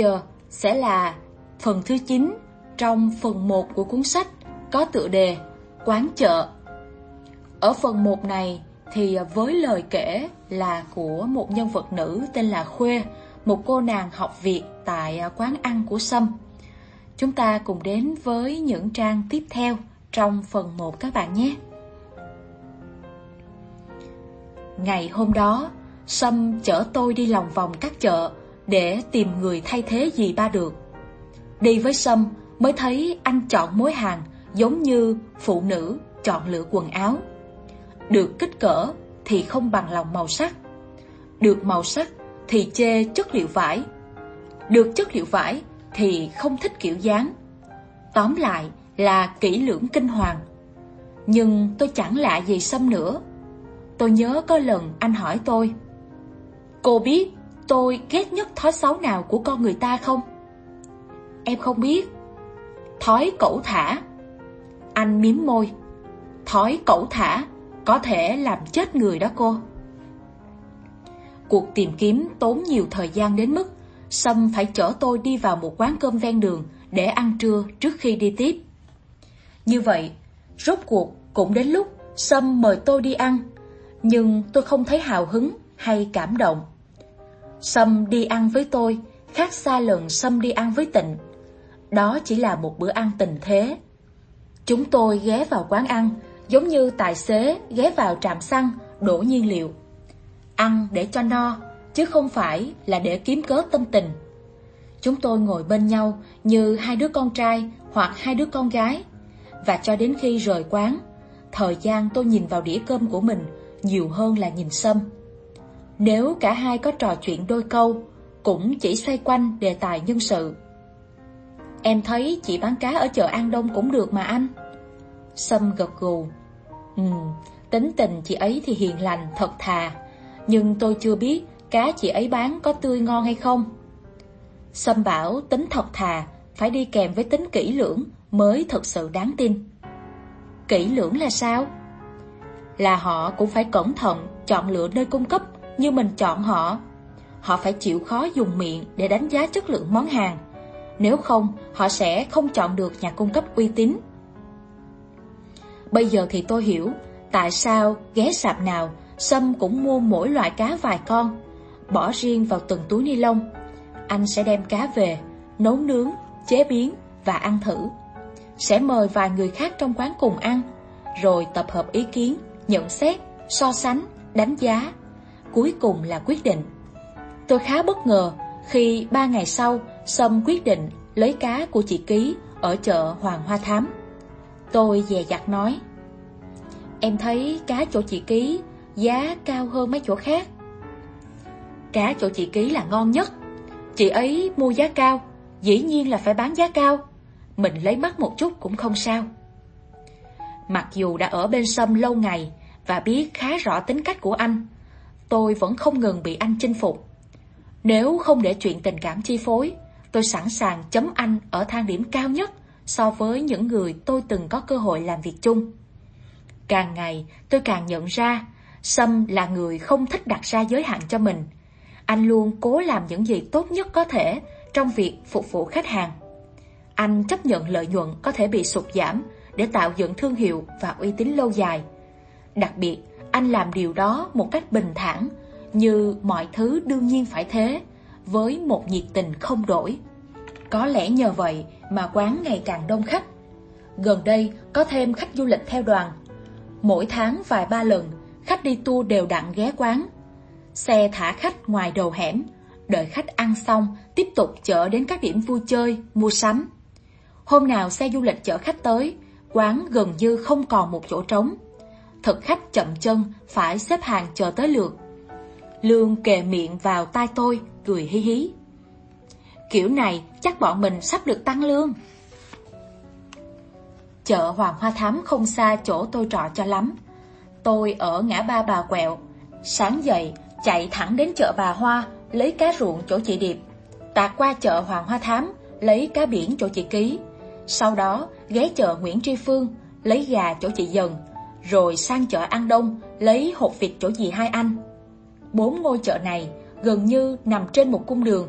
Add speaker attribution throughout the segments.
Speaker 1: giờ sẽ là phần thứ 9 trong phần 1 của cuốn sách có tựa đề Quán chợ. Ở phần 1 này thì với lời kể là của một nhân vật nữ tên là Khuê, một cô nàng học Việt tại quán ăn của Sâm. Chúng ta cùng đến với những trang tiếp theo trong phần 1 các bạn nhé. Ngày hôm đó, Sâm chở tôi đi lòng vòng các chợ để tìm người thay thế gì ba được. Đi với Sâm mới thấy anh chọn mối hàng giống như phụ nữ chọn lựa quần áo. Được kích cỡ thì không bằng lòng màu sắc. Được màu sắc thì chê chất liệu vải. Được chất liệu vải thì không thích kiểu dáng. Tóm lại là kỹ lưỡng kinh hoàng. Nhưng tôi chẳng lạ gì Sâm nữa. Tôi nhớ có lần anh hỏi tôi, Cô biết tôi ghét nhất thói xấu nào của con người ta không? Em không biết. Thói cẩu thả. Anh miếm môi. Thói cẩu thả Có thể làm chết người đó cô. Cuộc tìm kiếm tốn nhiều thời gian đến mức Sâm phải chở tôi đi vào một quán cơm ven đường Để ăn trưa trước khi đi tiếp. Như vậy, Rốt cuộc cũng đến lúc Sâm mời tôi đi ăn, Nhưng tôi không thấy hào hứng hay cảm động. Sâm đi ăn với tôi khác xa lần Sâm đi ăn với Tịnh. Đó chỉ là một bữa ăn tình thế. Chúng tôi ghé vào quán ăn, giống như tài xế ghé vào trạm xăng đổ nhiên liệu. Ăn để cho no, chứ không phải là để kiếm cớ tâm tình. Chúng tôi ngồi bên nhau như hai đứa con trai hoặc hai đứa con gái. Và cho đến khi rời quán, thời gian tôi nhìn vào đĩa cơm của mình nhiều hơn là nhìn Sâm. Nếu cả hai có trò chuyện đôi câu, cũng chỉ xoay quanh đề tài nhân sự. Em thấy chị bán cá ở chợ An Đông cũng được mà anh. Sâm gật gù. Ừ, tính tình chị ấy thì hiền lành, thật thà. Nhưng tôi chưa biết cá chị ấy bán có tươi ngon hay không. Sâm bảo tính thật thà phải đi kèm với tính kỹ lưỡng mới thật sự đáng tin. Kỹ lưỡng là sao? Là họ cũng phải cẩn thận chọn lựa nơi cung cấp như mình chọn họ. Họ phải chịu khó dùng miệng để đánh giá chất lượng món hàng. Nếu không, họ sẽ không chọn được nhà cung cấp uy tín. Bây giờ thì tôi hiểu tại sao ghé sạp nào Sâm cũng mua mỗi loại cá vài con, bỏ riêng vào từng túi ni lông. Anh sẽ đem cá về, nấu nướng, chế biến và ăn thử. Sẽ mời vài người khác trong quán cùng ăn, rồi tập hợp ý kiến, nhận xét, so sánh, đánh giá cuối cùng là quyết định. Tôi khá bất ngờ khi ba ngày sau Sâm quyết định lấy cá của chị Ký ở chợ Hoàng Hoa Thám. Tôi dè dặt nói Em thấy cá chỗ chị Ký giá cao hơn mấy chỗ khác. Cá chỗ chị Ký là ngon nhất. Chị ấy mua giá cao, dĩ nhiên là phải bán giá cao. Mình lấy mắt một chút cũng không sao. Mặc dù đã ở bên Sâm lâu ngày và biết khá rõ tính cách của anh, tôi vẫn không ngừng bị anh chinh phục. Nếu không để chuyện tình cảm chi phối, tôi sẵn sàng chấm anh ở thang điểm cao nhất so với những người tôi từng có cơ hội làm việc chung. Càng ngày, tôi càng nhận ra, Sâm là người không thích đặt ra giới hạn cho mình. Anh luôn cố làm những gì tốt nhất có thể trong việc phục vụ khách hàng. Anh chấp nhận lợi nhuận có thể bị sụt giảm để tạo dựng thương hiệu và uy tín lâu dài. Đặc biệt, anh làm điều đó một cách bình thản, như mọi thứ đương nhiên phải thế, với một nhiệt tình không đổi. Có lẽ nhờ vậy mà quán ngày càng đông khách. Gần đây có thêm khách du lịch theo đoàn. Mỗi tháng vài ba lần, khách đi tour đều đặn ghé quán. Xe thả khách ngoài đầu hẻm, đợi khách ăn xong tiếp tục chở đến các điểm vui chơi, mua sắm. Hôm nào xe du lịch chở khách tới, quán gần như không còn một chỗ trống thực khách chậm chân, phải xếp hàng chờ tới lượt. Lương kề miệng vào tai tôi, cười hí hí. Kiểu này chắc bọn mình sắp được tăng lương. Chợ Hoàng Hoa Thám không xa chỗ tôi trọ cho lắm. Tôi ở ngã ba bà quẹo. Sáng dậy, chạy thẳng đến chợ bà Hoa, lấy cá ruộng chỗ chị Điệp. Tạt qua chợ Hoàng Hoa Thám, lấy cá biển chỗ chị Ký. Sau đó, ghé chợ Nguyễn Tri Phương, lấy gà chỗ chị Dần, rồi sang chợ An Đông lấy hộp vịt chỗ dì hai anh. Bốn ngôi chợ này gần như nằm trên một cung đường.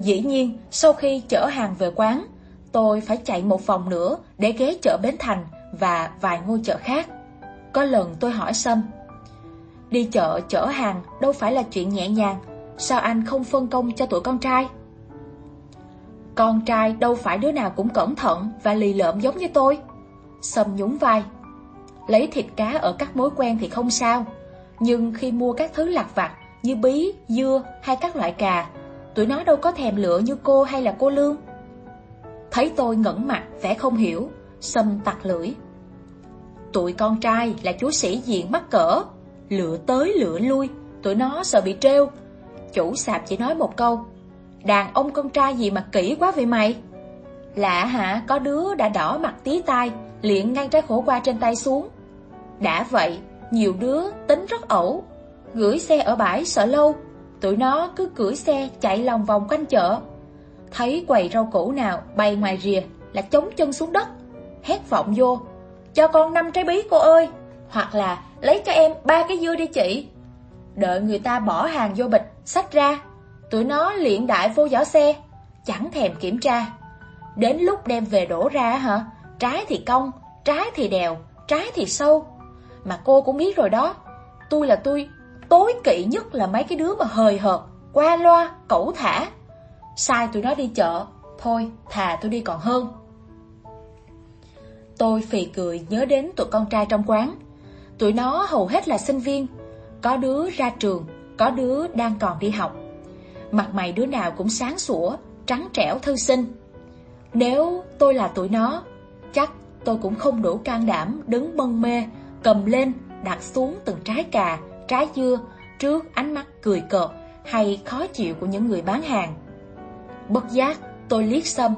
Speaker 1: Dĩ nhiên, sau khi chở hàng về quán, tôi phải chạy một vòng nữa để ghé chợ Bến Thành và vài ngôi chợ khác. Có lần tôi hỏi Sâm, đi chợ chở hàng đâu phải là chuyện nhẹ nhàng, sao anh không phân công cho tụi con trai? Con trai đâu phải đứa nào cũng cẩn thận và lì lợm giống như tôi. Sâm nhún vai. Lấy thịt cá ở các mối quen thì không sao, nhưng khi mua các thứ lặt vặt như bí, dưa hay các loại cà, tụi nó đâu có thèm lựa như cô hay là cô Lương. Thấy tôi ngẩn mặt, vẻ không hiểu, Sâm tặc lưỡi. Tụi con trai là chú sĩ diện mắc cỡ, lựa tới lựa lui, tụi nó sợ bị treo. Chủ sạp chỉ nói một câu, đàn ông con trai gì mà kỹ quá vậy mày? Lạ hả, có đứa đã đỏ mặt tí tai, liền ngăn trái khổ qua trên tay xuống. Đã vậy, nhiều đứa tính rất ẩu, gửi xe ở bãi sợ lâu, tụi nó cứ cưỡi xe chạy lòng vòng quanh chợ. Thấy quầy rau củ nào bay ngoài rìa là chống chân xuống đất, hét vọng vô, cho con năm trái bí cô ơi, hoặc là lấy cho em ba cái dưa đi chị. Đợi người ta bỏ hàng vô bịch, xách ra, tụi nó liện đại vô giỏ xe, chẳng thèm kiểm tra. Đến lúc đem về đổ ra hả, trái thì cong, trái thì đèo, trái thì sâu. Mà cô cũng biết rồi đó, tôi là tôi, tối kỵ nhất là mấy cái đứa mà hời hợt, qua loa, cẩu thả. Sai tụi nó đi chợ, thôi thà tôi đi còn hơn. Tôi phì cười nhớ đến tụi con trai trong quán. Tụi nó hầu hết là sinh viên, có đứa ra trường, có đứa đang còn đi học. Mặt mày đứa nào cũng sáng sủa, trắng trẻo thư sinh. Nếu tôi là tụi nó, chắc tôi cũng không đủ can đảm đứng bâng mê, cầm lên, đặt xuống từng trái cà, trái dưa trước ánh mắt cười cợt hay khó chịu của những người bán hàng. Bất giác, tôi liếc xâm.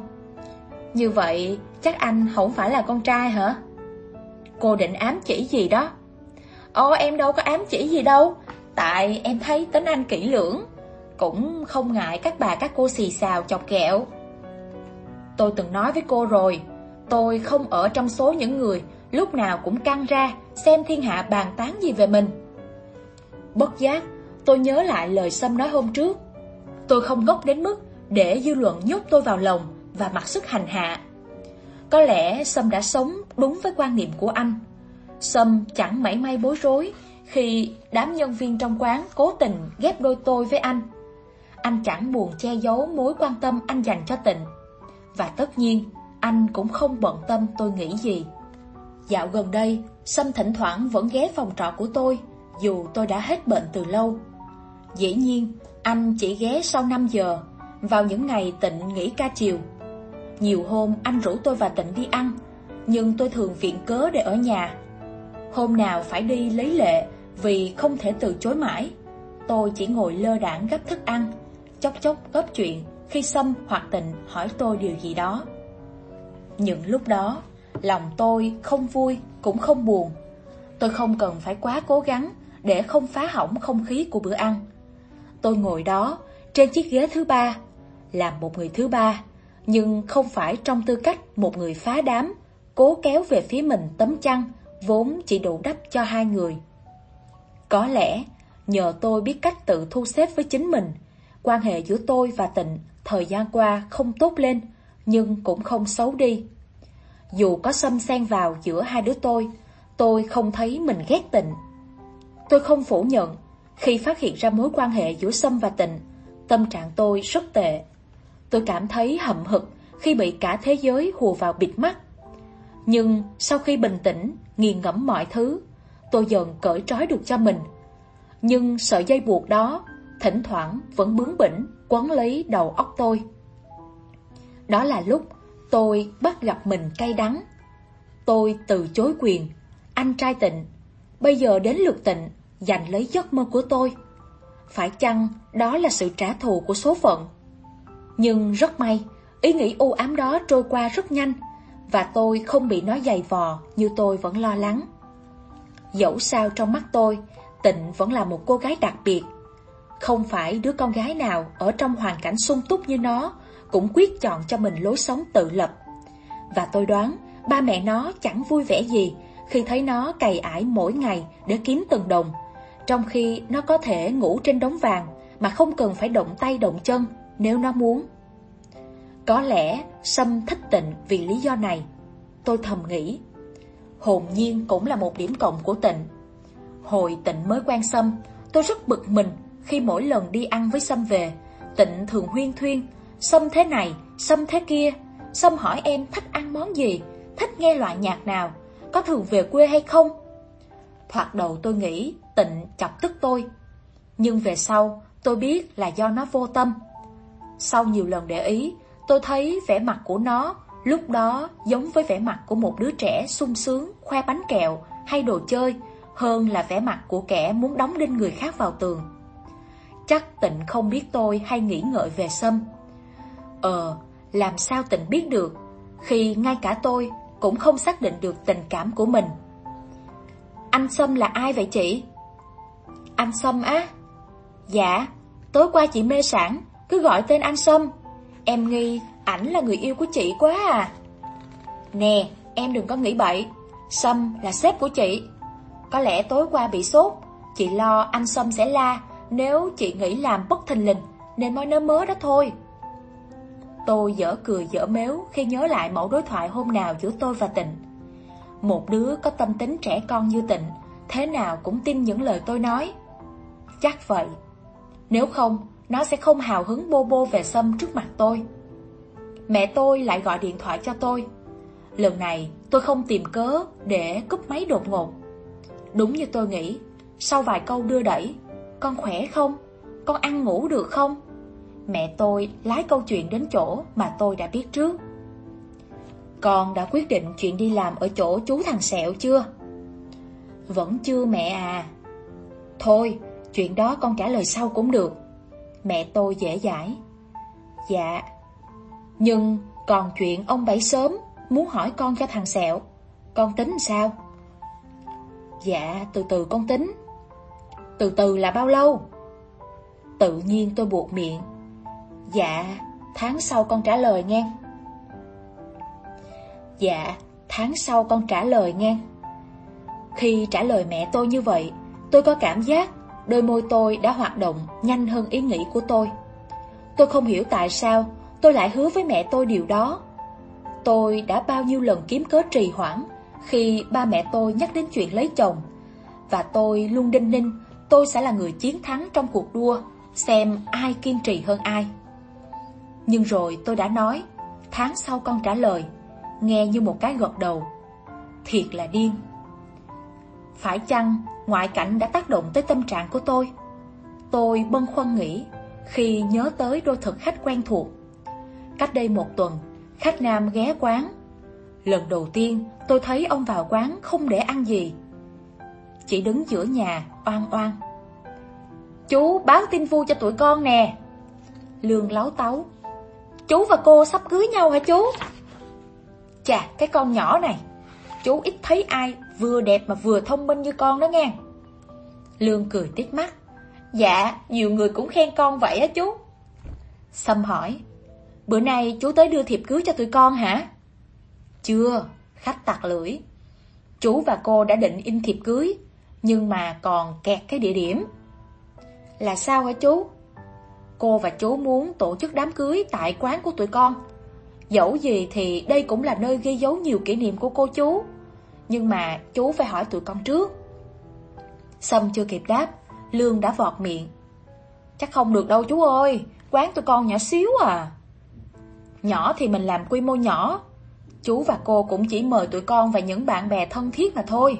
Speaker 1: Như vậy, chắc anh không phải là con trai hả? Cô định ám chỉ gì đó? Ồ, em đâu có ám chỉ gì đâu. Tại em thấy tính anh kỹ lưỡng. Cũng không ngại các bà các cô xì xào chọc kẹo. Tôi từng nói với cô rồi, tôi không ở trong số những người lúc nào cũng căng ra xem thiên hạ bàn tán gì về mình. Bất giác, tôi nhớ lại lời Sâm nói hôm trước. Tôi không ngốc đến mức để dư luận nhốt tôi vào lòng và mặc sức hành hạ. Có lẽ Sâm đã sống đúng với quan niệm của anh. Sâm chẳng mảy may bối rối khi đám nhân viên trong quán cố tình ghép đôi tôi với anh. Anh chẳng buồn che giấu mối quan tâm anh dành cho tịnh. Và tất nhiên, anh cũng không bận tâm tôi nghĩ gì. Dạo gần đây, Sâm thỉnh thoảng vẫn ghé phòng trọ của tôi, dù tôi đã hết bệnh từ lâu. Dĩ nhiên, anh chỉ ghé sau 5 giờ, vào những ngày tịnh nghỉ ca chiều. Nhiều hôm anh rủ tôi và tịnh đi ăn, nhưng tôi thường viện cớ để ở nhà. Hôm nào phải đi lấy lệ vì không thể từ chối mãi. Tôi chỉ ngồi lơ đảng gấp thức ăn, chốc chốc góp chuyện khi Sâm hoặc Tịnh hỏi tôi điều gì đó. Những lúc đó, lòng tôi không vui cũng không buồn. Tôi không cần phải quá cố gắng để không phá hỏng không khí của bữa ăn. Tôi ngồi đó trên chiếc ghế thứ ba, làm một người thứ ba, nhưng không phải trong tư cách một người phá đám, cố kéo về phía mình tấm chăn vốn chỉ đủ đắp cho hai người. Có lẽ nhờ tôi biết cách tự thu xếp với chính mình, quan hệ giữa tôi và Tịnh thời gian qua không tốt lên, nhưng cũng không xấu đi. Dù có xâm xen vào giữa hai đứa tôi, tôi không thấy mình ghét Tịnh. Tôi không phủ nhận, khi phát hiện ra mối quan hệ giữa Sâm và Tịnh, tâm trạng tôi rất tệ. Tôi cảm thấy hậm hực khi bị cả thế giới hùa vào bịt mắt. Nhưng sau khi bình tĩnh, nghiền ngẫm mọi thứ, tôi dần cởi trói được cho mình. Nhưng sợi dây buộc đó, thỉnh thoảng vẫn bướng bỉnh, quấn lấy đầu óc tôi. Đó là lúc tôi bắt gặp mình cay đắng. Tôi từ chối quyền, anh trai tịnh. Bây giờ đến lượt tịnh, giành lấy giấc mơ của tôi. Phải chăng đó là sự trả thù của số phận? Nhưng rất may, ý nghĩ u ám đó trôi qua rất nhanh, và tôi không bị nó dày vò như tôi vẫn lo lắng. Dẫu sao trong mắt tôi, Tịnh vẫn là một cô gái đặc biệt. Không phải đứa con gái nào ở trong hoàn cảnh sung túc như nó cũng quyết chọn cho mình lối sống tự lập. Và tôi đoán ba mẹ nó chẳng vui vẻ gì khi thấy nó cày ải mỗi ngày để kiếm từng đồng, trong khi nó có thể ngủ trên đống vàng mà không cần phải động tay động chân nếu nó muốn. Có lẽ Sâm thích tịnh vì lý do này. Tôi thầm nghĩ. Hồn nhiên cũng là một điểm cộng của tịnh. Hồi tịnh mới quen Sâm, tôi rất bực mình khi mỗi lần đi ăn với Sâm về. Tịnh thường huyên thuyên, Sâm thế này, Sâm thế kia. Sâm hỏi em thích ăn món gì, thích nghe loại nhạc nào, có thường về quê hay không. Thoạt đầu tôi nghĩ tịnh chọc tức tôi. Nhưng về sau, tôi biết là do nó vô tâm. Sau nhiều lần để ý, tôi thấy vẻ mặt của nó lúc đó giống với vẻ mặt của một đứa trẻ sung sướng, khoe bánh kẹo hay đồ chơi, hơn là vẻ mặt của kẻ muốn đóng đinh người khác vào tường. Chắc tịnh không biết tôi hay nghĩ ngợi về Sâm. Ờ, làm sao tình biết được, khi ngay cả tôi cũng không xác định được tình cảm của mình. Anh Sâm là ai vậy chị? Anh Sâm á? Dạ, tối qua chị mê sản, cứ gọi tên anh Sâm. Em nghi ảnh là người yêu của chị quá à. Nè, em đừng có nghĩ bậy, Sâm là sếp của chị. Có lẽ tối qua bị sốt, chị lo anh Sâm sẽ la nếu chị nghĩ làm bất thình lình, nên mới nớ mớ đó thôi. Tôi dở cười dở méo khi nhớ lại mẫu đối thoại hôm nào giữa tôi và Tịnh. Một đứa có tâm tính trẻ con như Tịnh, thế nào cũng tin những lời tôi nói. Chắc vậy. Nếu không, nó sẽ không hào hứng bô bô về Sâm trước mặt tôi. Mẹ tôi lại gọi điện thoại cho tôi. Lần này tôi không tìm cớ để cúp máy đột ngột. Đúng như tôi nghĩ, sau vài câu đưa đẩy, con khỏe không? Con ăn ngủ được không? Mẹ tôi lái câu chuyện đến chỗ mà tôi đã biết trước. Con đã quyết định chuyện đi làm ở chỗ chú thằng Sẹo chưa? Vẫn chưa mẹ à. Thôi, chuyện đó con trả lời sau cũng được. Mẹ tôi dễ dãi. Dạ. Nhưng còn chuyện ông Bảy sớm muốn hỏi con cho thằng Sẹo, con tính sao? Dạ, từ từ con tính. Từ từ là bao lâu? Tự nhiên tôi buộc miệng. Dạ, tháng sau con trả lời nghe. Dạ, tháng sau con trả lời nghe. Khi trả lời mẹ tôi như vậy, tôi có cảm giác đôi môi tôi đã hoạt động nhanh hơn ý nghĩ của tôi. Tôi không hiểu tại sao tôi lại hứa với mẹ tôi điều đó. Tôi đã bao nhiêu lần kiếm cớ trì hoãn khi ba mẹ tôi nhắc đến chuyện lấy chồng, và tôi luôn đinh ninh tôi sẽ là người chiến thắng trong cuộc đua, xem ai kiên trì hơn ai. Nhưng rồi tôi đã nói, tháng sau con trả lời, nghe như một cái gật đầu. Thiệt là điên. Phải chăng ngoại cảnh đã tác động tới tâm trạng của tôi? Tôi bâng khuâng nghĩ khi nhớ tới đôi thực khách quen thuộc. Cách đây một tuần, khách nam ghé quán. Lần đầu tiên tôi thấy ông vào quán không để ăn gì. Chỉ đứng giữa nhà, oan oan. Chú báo tin vui cho tụi con nè. Lương láo táo. Chú và cô sắp cưới nhau hả chú? Chà, cái con nhỏ này. Chú ít thấy ai vừa đẹp mà vừa thông minh như con đó nghe. Lương cười tít mắt. Dạ, nhiều người cũng khen con vậy á chú. Sâm hỏi. Bữa nay chú tới đưa thiệp cưới cho tụi con hả? Chưa, khách tặc lưỡi. Chú và cô đã định in thiệp cưới, nhưng mà còn kẹt cái địa điểm. Là sao hả chú? Cô và chú muốn tổ chức đám cưới tại quán của tụi con. Dẫu gì thì đây cũng là nơi ghi dấu nhiều kỷ niệm của cô chú. Nhưng mà chú phải hỏi tụi con trước. Sâm chưa kịp đáp, Lương đã vọt miệng. Chắc không được đâu chú ơi, quán tụi con nhỏ xíu à. Nhỏ thì mình làm quy mô nhỏ. Chú và cô cũng chỉ mời tụi con và những bạn bè thân thiết mà thôi.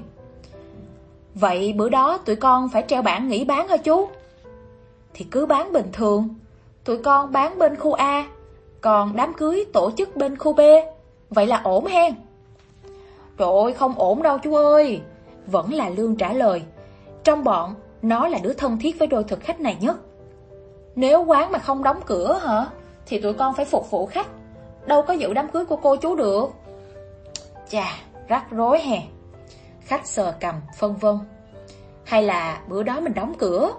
Speaker 1: Vậy bữa đó tụi con phải treo bảng nghỉ bán hả chú? Thì cứ bán bình thường. Tụi con bán bên khu A, còn đám cưới tổ chức bên khu B. Vậy là ổn hen? Trời ơi, không ổn đâu chú ơi. Vẫn là Lương trả lời. Trong bọn, nó là đứa thân thiết với đôi thực khách này nhất. Nếu quán mà không đóng cửa hả? Thì tụi con phải phục vụ khách. Đâu có giữ đám cưới của cô chú được. Chà, rắc rối hè. Khách sờ cầm, phân vân. Hay là bữa đó mình đóng cửa?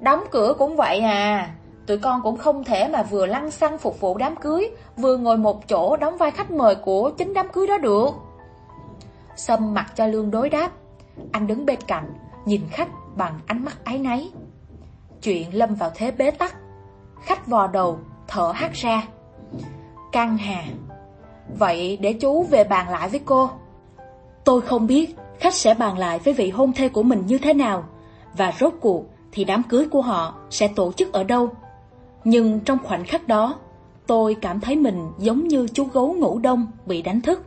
Speaker 1: Đóng cửa cũng vậy à. Tụi con cũng không thể mà vừa lăn xăng phục vụ đám cưới, vừa ngồi một chỗ đóng vai khách mời của chính đám cưới đó được. Sâm mặt cho Lương đối đáp. Anh đứng bên cạnh, nhìn khách bằng ánh mắt ái náy. Chuyện lâm vào thế bế tắc. Khách vò đầu, thở hắt ra. căng hà. Vậy để chú về bàn lại với cô. Tôi không biết khách sẽ bàn lại với vị hôn thê của mình như thế nào và rốt cuộc thì đám cưới của họ sẽ tổ chức ở đâu. Nhưng trong khoảnh khắc đó, tôi cảm thấy mình giống như chú gấu ngủ đông bị đánh thức.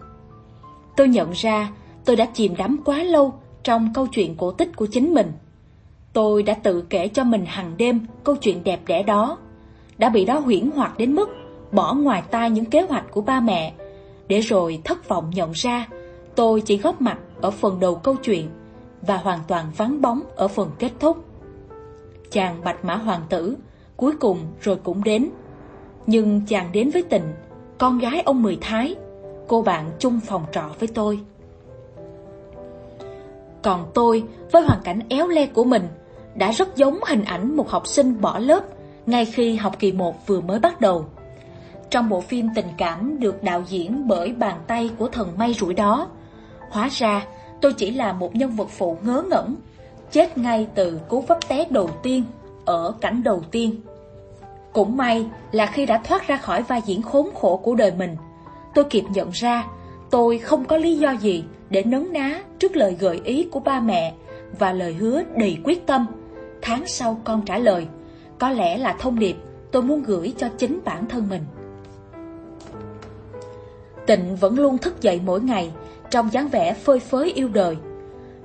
Speaker 1: Tôi nhận ra tôi đã chìm đắm quá lâu trong câu chuyện cổ tích của chính mình. Tôi đã tự kể cho mình hàng đêm câu chuyện đẹp đẽ đó, đã bị đó huyễn hoặc đến mức bỏ ngoài tai những kế hoạch của ba mẹ, để rồi thất vọng nhận ra tôi chỉ góp mặt ở phần đầu câu chuyện và hoàn toàn vắng bóng ở phần kết thúc. Chàng bạch mã hoàng tử cuối cùng rồi cũng đến. Nhưng chàng đến với tình, con gái ông Mười Thái, cô bạn chung phòng trọ với tôi. Còn tôi, với hoàn cảnh éo le của mình, đã rất giống hình ảnh một học sinh bỏ lớp ngay khi học kỳ 1 vừa mới bắt đầu. Trong bộ phim tình cảm được đạo diễn bởi bàn tay của thần may rủi đó, hóa ra tôi chỉ là một nhân vật phụ ngớ ngẩn, chết ngay từ cú vấp té đầu tiên ở cảnh đầu tiên. Cũng may là khi đã thoát ra khỏi vai diễn khốn khổ của đời mình, tôi kịp nhận ra tôi không có lý do gì để nấn ná trước lời gợi ý của ba mẹ và lời hứa đầy quyết tâm. Tháng sau con trả lời, có lẽ là thông điệp tôi muốn gửi cho chính bản thân mình. Tịnh vẫn luôn thức dậy mỗi ngày trong dáng vẻ phơi phới yêu đời.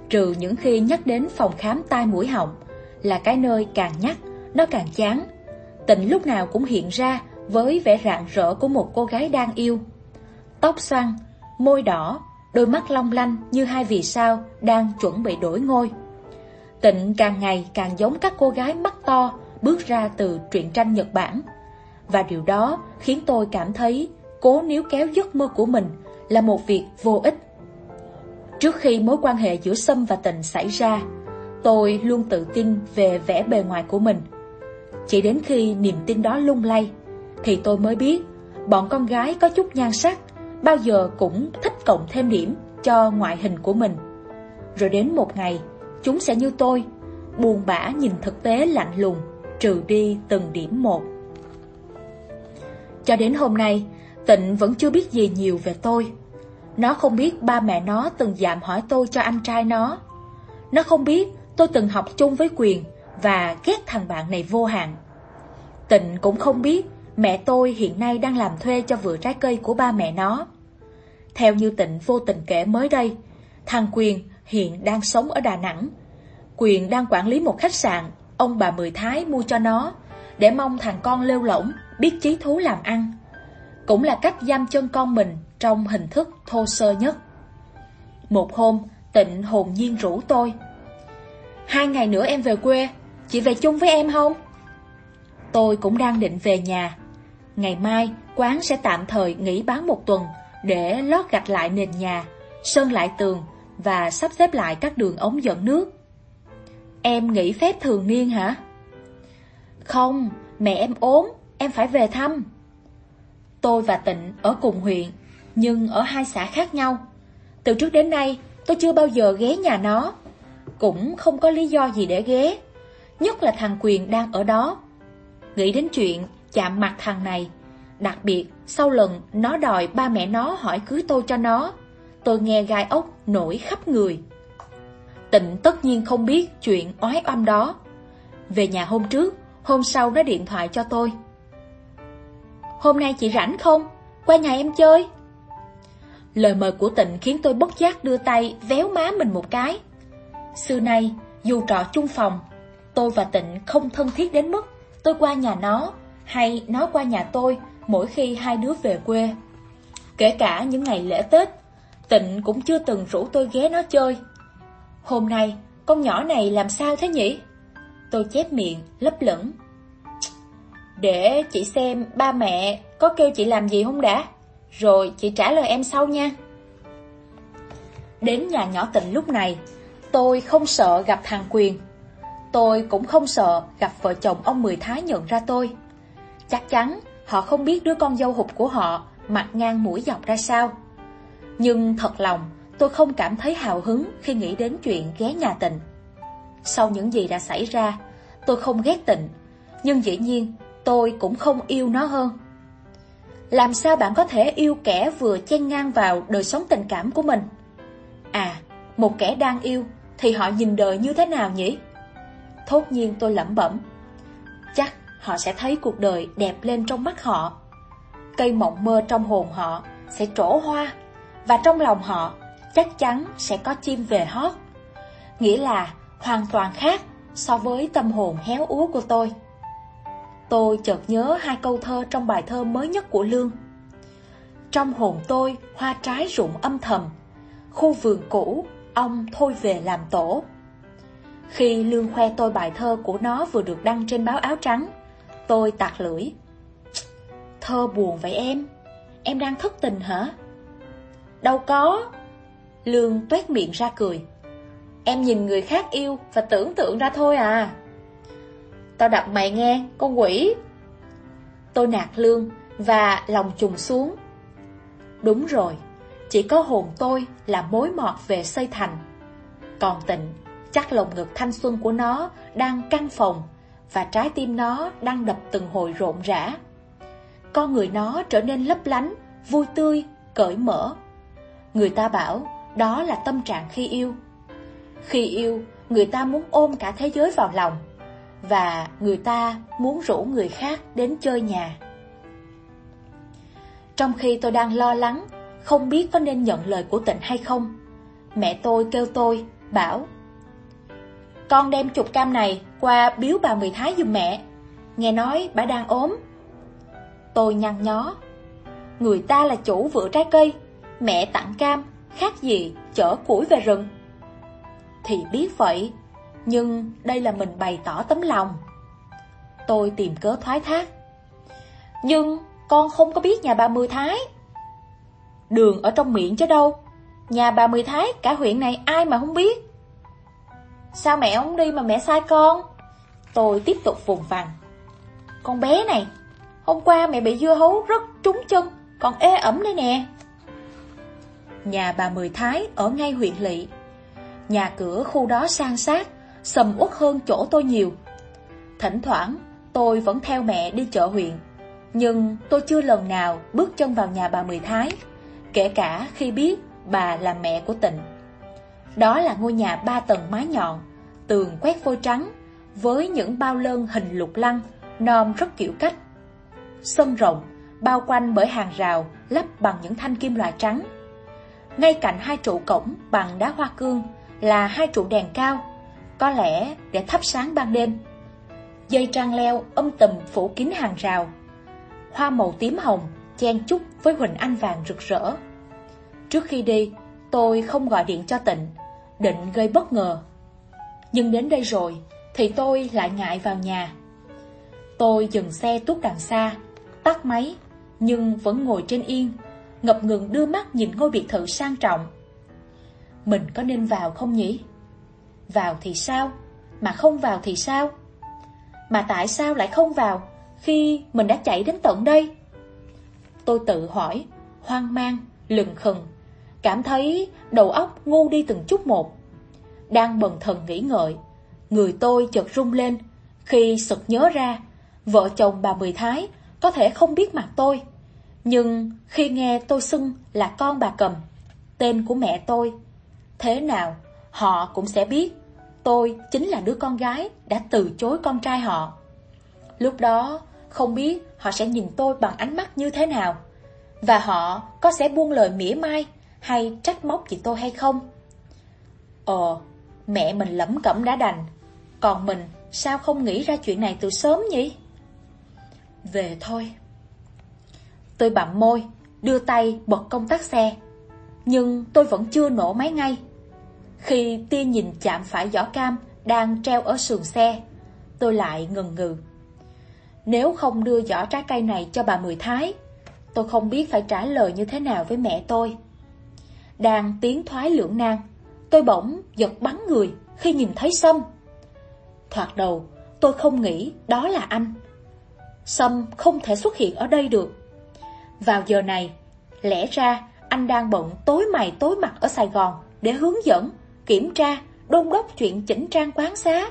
Speaker 1: Trừ những khi nhắc đến phòng khám tai mũi họng, là cái nơi càng nhắc, nó càng chán. Tịnh lúc nào cũng hiện ra với vẻ rạng rỡ của một cô gái đang yêu. Tóc xoăn, môi đỏ, đôi mắt long lanh như hai vì sao đang chuẩn bị đổi ngôi. Tịnh càng ngày càng giống các cô gái mắt to bước ra từ truyện tranh Nhật Bản. Và điều đó khiến tôi cảm thấy cố níu kéo giấc mơ của mình là một việc vô ích. Trước khi mối quan hệ giữa Sâm và Tịnh xảy ra, tôi luôn tự tin về vẻ bề ngoài của mình. Chỉ đến khi niềm tin đó lung lay, thì tôi mới biết bọn con gái có chút nhan sắc bao giờ cũng thích cộng thêm điểm cho ngoại hình của mình. Rồi đến một ngày, chúng sẽ như tôi, buồn bã nhìn thực tế lạnh lùng, trừ đi từng điểm một. Cho đến hôm nay, Tịnh vẫn chưa biết gì nhiều về tôi. Nó không biết ba mẹ nó từng dạm hỏi tôi cho anh trai nó. Nó không biết tôi từng học chung với Quyền và ghét thằng bạn này vô hạn. Tịnh cũng không biết mẹ tôi hiện nay đang làm thuê cho vựa trái cây của ba mẹ nó. Theo như Tịnh vô tình kể mới đây, thằng Quyền hiện đang sống ở Đà Nẵng. Quyền đang quản lý một khách sạn, ông bà Mười Thái mua cho nó, để mong thằng con lêu lỏng, biết chí thú làm ăn. Cũng là cách giam chân con mình trong hình thức thô sơ nhất. Một hôm, Tịnh hồn nhiên rủ tôi. Hai ngày nữa em về quê, chị về chung với em không? Tôi cũng đang định về nhà. Ngày mai, quán sẽ tạm thời nghỉ bán một tuần để lót gạch lại nền nhà, sơn lại tường và sắp xếp lại các đường ống dẫn nước. Em nghỉ phép thường niên hả? Không, mẹ em ốm, em phải về thăm. Tôi và Tịnh ở cùng huyện, nhưng ở hai xã khác nhau. Từ trước đến nay, tôi chưa bao giờ ghé nhà nó. Cũng không có lý do gì để ghé. Nhất là thằng Quyền đang ở đó. Nghĩ đến chuyện chạm mặt thằng này, Đặc biệt, sau lần nó đòi ba mẹ nó hỏi cưới tôi cho nó, tôi nghe gai ốc nổi khắp người. Tịnh tất nhiên không biết chuyện oái oăm đó. Về nhà hôm trước, hôm sau nó điện thoại cho tôi. Hôm nay chị rảnh không? Qua nhà em chơi. Lời mời của Tịnh khiến tôi bất giác đưa tay véo má mình một cái. Xưa nay, dù trọ chung phòng, tôi và Tịnh không thân thiết đến mức tôi qua nhà nó hay nó qua nhà tôi mỗi khi hai đứa về quê. Kể cả những ngày lễ Tết, Tịnh cũng chưa từng rủ tôi ghé nó chơi. Hôm nay, con nhỏ này làm sao thế nhỉ? Tôi chép miệng, lấp lửng. Để chị xem ba mẹ có kêu chị làm gì không đã? Rồi chị trả lời em sau nha. Đến nhà nhỏ tịnh lúc này, tôi không sợ gặp thằng Quyền. Tôi cũng không sợ gặp vợ chồng ông Mười Thái nhận ra tôi. Chắc chắn Họ không biết đứa con dâu hụt của họ mặt ngang mũi dọc ra sao. Nhưng thật lòng, tôi không cảm thấy hào hứng khi nghĩ đến chuyện ghé nhà tịnh. Sau những gì đã xảy ra, tôi không ghét tịnh, nhưng dĩ nhiên tôi cũng không yêu nó hơn làm sao bạn có thể yêu kẻ vừa chen ngang vào đời sống tình cảm của mình? À, một kẻ đang yêu thì họ nhìn đời như thế nào nhỉ? Thốt nhiên tôi lẩm bẩm. Chắc họ sẽ thấy cuộc đời đẹp lên trong mắt họ. Cây mộng mơ trong hồn họ sẽ trổ hoa và trong lòng họ chắc chắn sẽ có chim về hót. Nghĩa là hoàn toàn khác so với tâm hồn héo úa của tôi. Tôi chợt nhớ hai câu thơ trong bài thơ mới nhất của Lương. Trong hồn tôi, hoa trái rụng âm thầm, khu vườn cũ, ông thôi về làm tổ. Khi Lương khoe tôi bài thơ của nó vừa được đăng trên báo áo trắng, tôi tạc lưỡi. Thơ buồn vậy em, em đang thất tình hả? Đâu có. Lương tuét miệng ra cười. Em nhìn người khác yêu và tưởng tượng ra thôi à. Tao đập mày nghe, con quỷ. Tôi nạt lương và lòng trùng xuống. Đúng rồi, chỉ có hồn tôi là mối mọt về xây thành. Còn tịnh, chắc lồng ngực thanh xuân của nó đang căng phòng và trái tim nó đang đập từng hồi rộn rã. Con người nó trở nên lấp lánh, vui tươi, cởi mở. Người ta bảo đó là tâm trạng khi yêu. Khi yêu, người ta muốn ôm cả thế giới vào lòng và người ta muốn rủ người khác đến chơi nhà. Trong khi tôi đang lo lắng, không biết có nên nhận lời của tịnh hay không, mẹ tôi kêu tôi, bảo Con đem chục cam này qua biếu bà Mười Thái giùm mẹ, nghe nói bà đang ốm. Tôi nhăn nhó, người ta là chủ vựa trái cây, mẹ tặng cam, khác gì chở củi về rừng. Thì biết vậy, nhưng đây là mình bày tỏ tấm lòng. Tôi tìm cớ thoái thác. Nhưng con không có biết nhà bà Mười Thái. Đường ở trong miệng chứ đâu. Nhà bà Mười Thái, cả huyện này ai mà không biết? Sao mẹ không đi mà mẹ sai con? Tôi tiếp tục vùng vằng. Con bé này, Hôm qua mẹ bị dưa hấu rất trúng chân, Còn ê ẩm đây nè. Nhà bà Mười Thái ở ngay huyện lỵ Nhà cửa khu đó sang sát sầm uất hơn chỗ tôi nhiều. Thỉnh thoảng, tôi vẫn theo mẹ đi chợ huyện, nhưng tôi chưa lần nào bước chân vào nhà bà Mười Thái, kể cả khi biết bà là mẹ của Tịnh. Đó là ngôi nhà ba tầng mái nhọn, tường quét vôi trắng, với những bao lơn hình lục lăng, non rất kiểu cách. Sân rộng, bao quanh bởi hàng rào lắp bằng những thanh kim loại trắng. Ngay cạnh hai trụ cổng bằng đá hoa cương là hai trụ đèn cao có lẽ để thắp sáng ban đêm. Dây trang leo âm tùm phủ kín hàng rào. Hoa màu tím hồng chen chúc với huỳnh anh vàng rực rỡ. Trước khi đi, tôi không gọi điện cho tịnh, định gây bất ngờ. Nhưng đến đây rồi, thì tôi lại ngại vào nhà. Tôi dừng xe tút đằng xa, tắt máy, nhưng vẫn ngồi trên yên, ngập ngừng đưa mắt nhìn ngôi biệt thự sang trọng. Mình có nên vào không nhỉ? Vào thì sao? Mà không vào thì sao? Mà tại sao lại không vào khi mình đã chạy đến tận đây? Tôi tự hỏi, hoang mang, lừng khừng, cảm thấy đầu óc ngu đi từng chút một. Đang bần thần nghĩ ngợi, người tôi chợt rung lên khi sực nhớ ra vợ chồng bà Mười Thái có thể không biết mặt tôi. Nhưng khi nghe tôi xưng là con bà cầm, tên của mẹ tôi, thế nào họ cũng sẽ biết tôi chính là đứa con gái đã từ chối con trai họ. Lúc đó, không biết họ sẽ nhìn tôi bằng ánh mắt như thế nào, và họ có sẽ buông lời mỉa mai hay trách móc chị tôi hay không. Ờ, mẹ mình lẩm cẩm đã đành, còn mình sao không nghĩ ra chuyện này từ sớm nhỉ? Về thôi. Tôi bặm môi, đưa tay bật công tắc xe, nhưng tôi vẫn chưa nổ máy ngay. Khi tia nhìn chạm phải giỏ cam đang treo ở sườn xe, tôi lại ngần ngừ. Nếu không đưa giỏ trái cây này cho bà Mười Thái, tôi không biết phải trả lời như thế nào với mẹ tôi. Đang tiến thoái lưỡng nan, tôi bỗng giật bắn người khi nhìn thấy Sâm. Thoạt đầu, tôi không nghĩ đó là anh. Sâm không thể xuất hiện ở đây được. Vào giờ này, lẽ ra anh đang bận tối mày tối mặt ở Sài Gòn để hướng dẫn kiểm tra, đôn đốc chuyện chỉnh trang quán xá.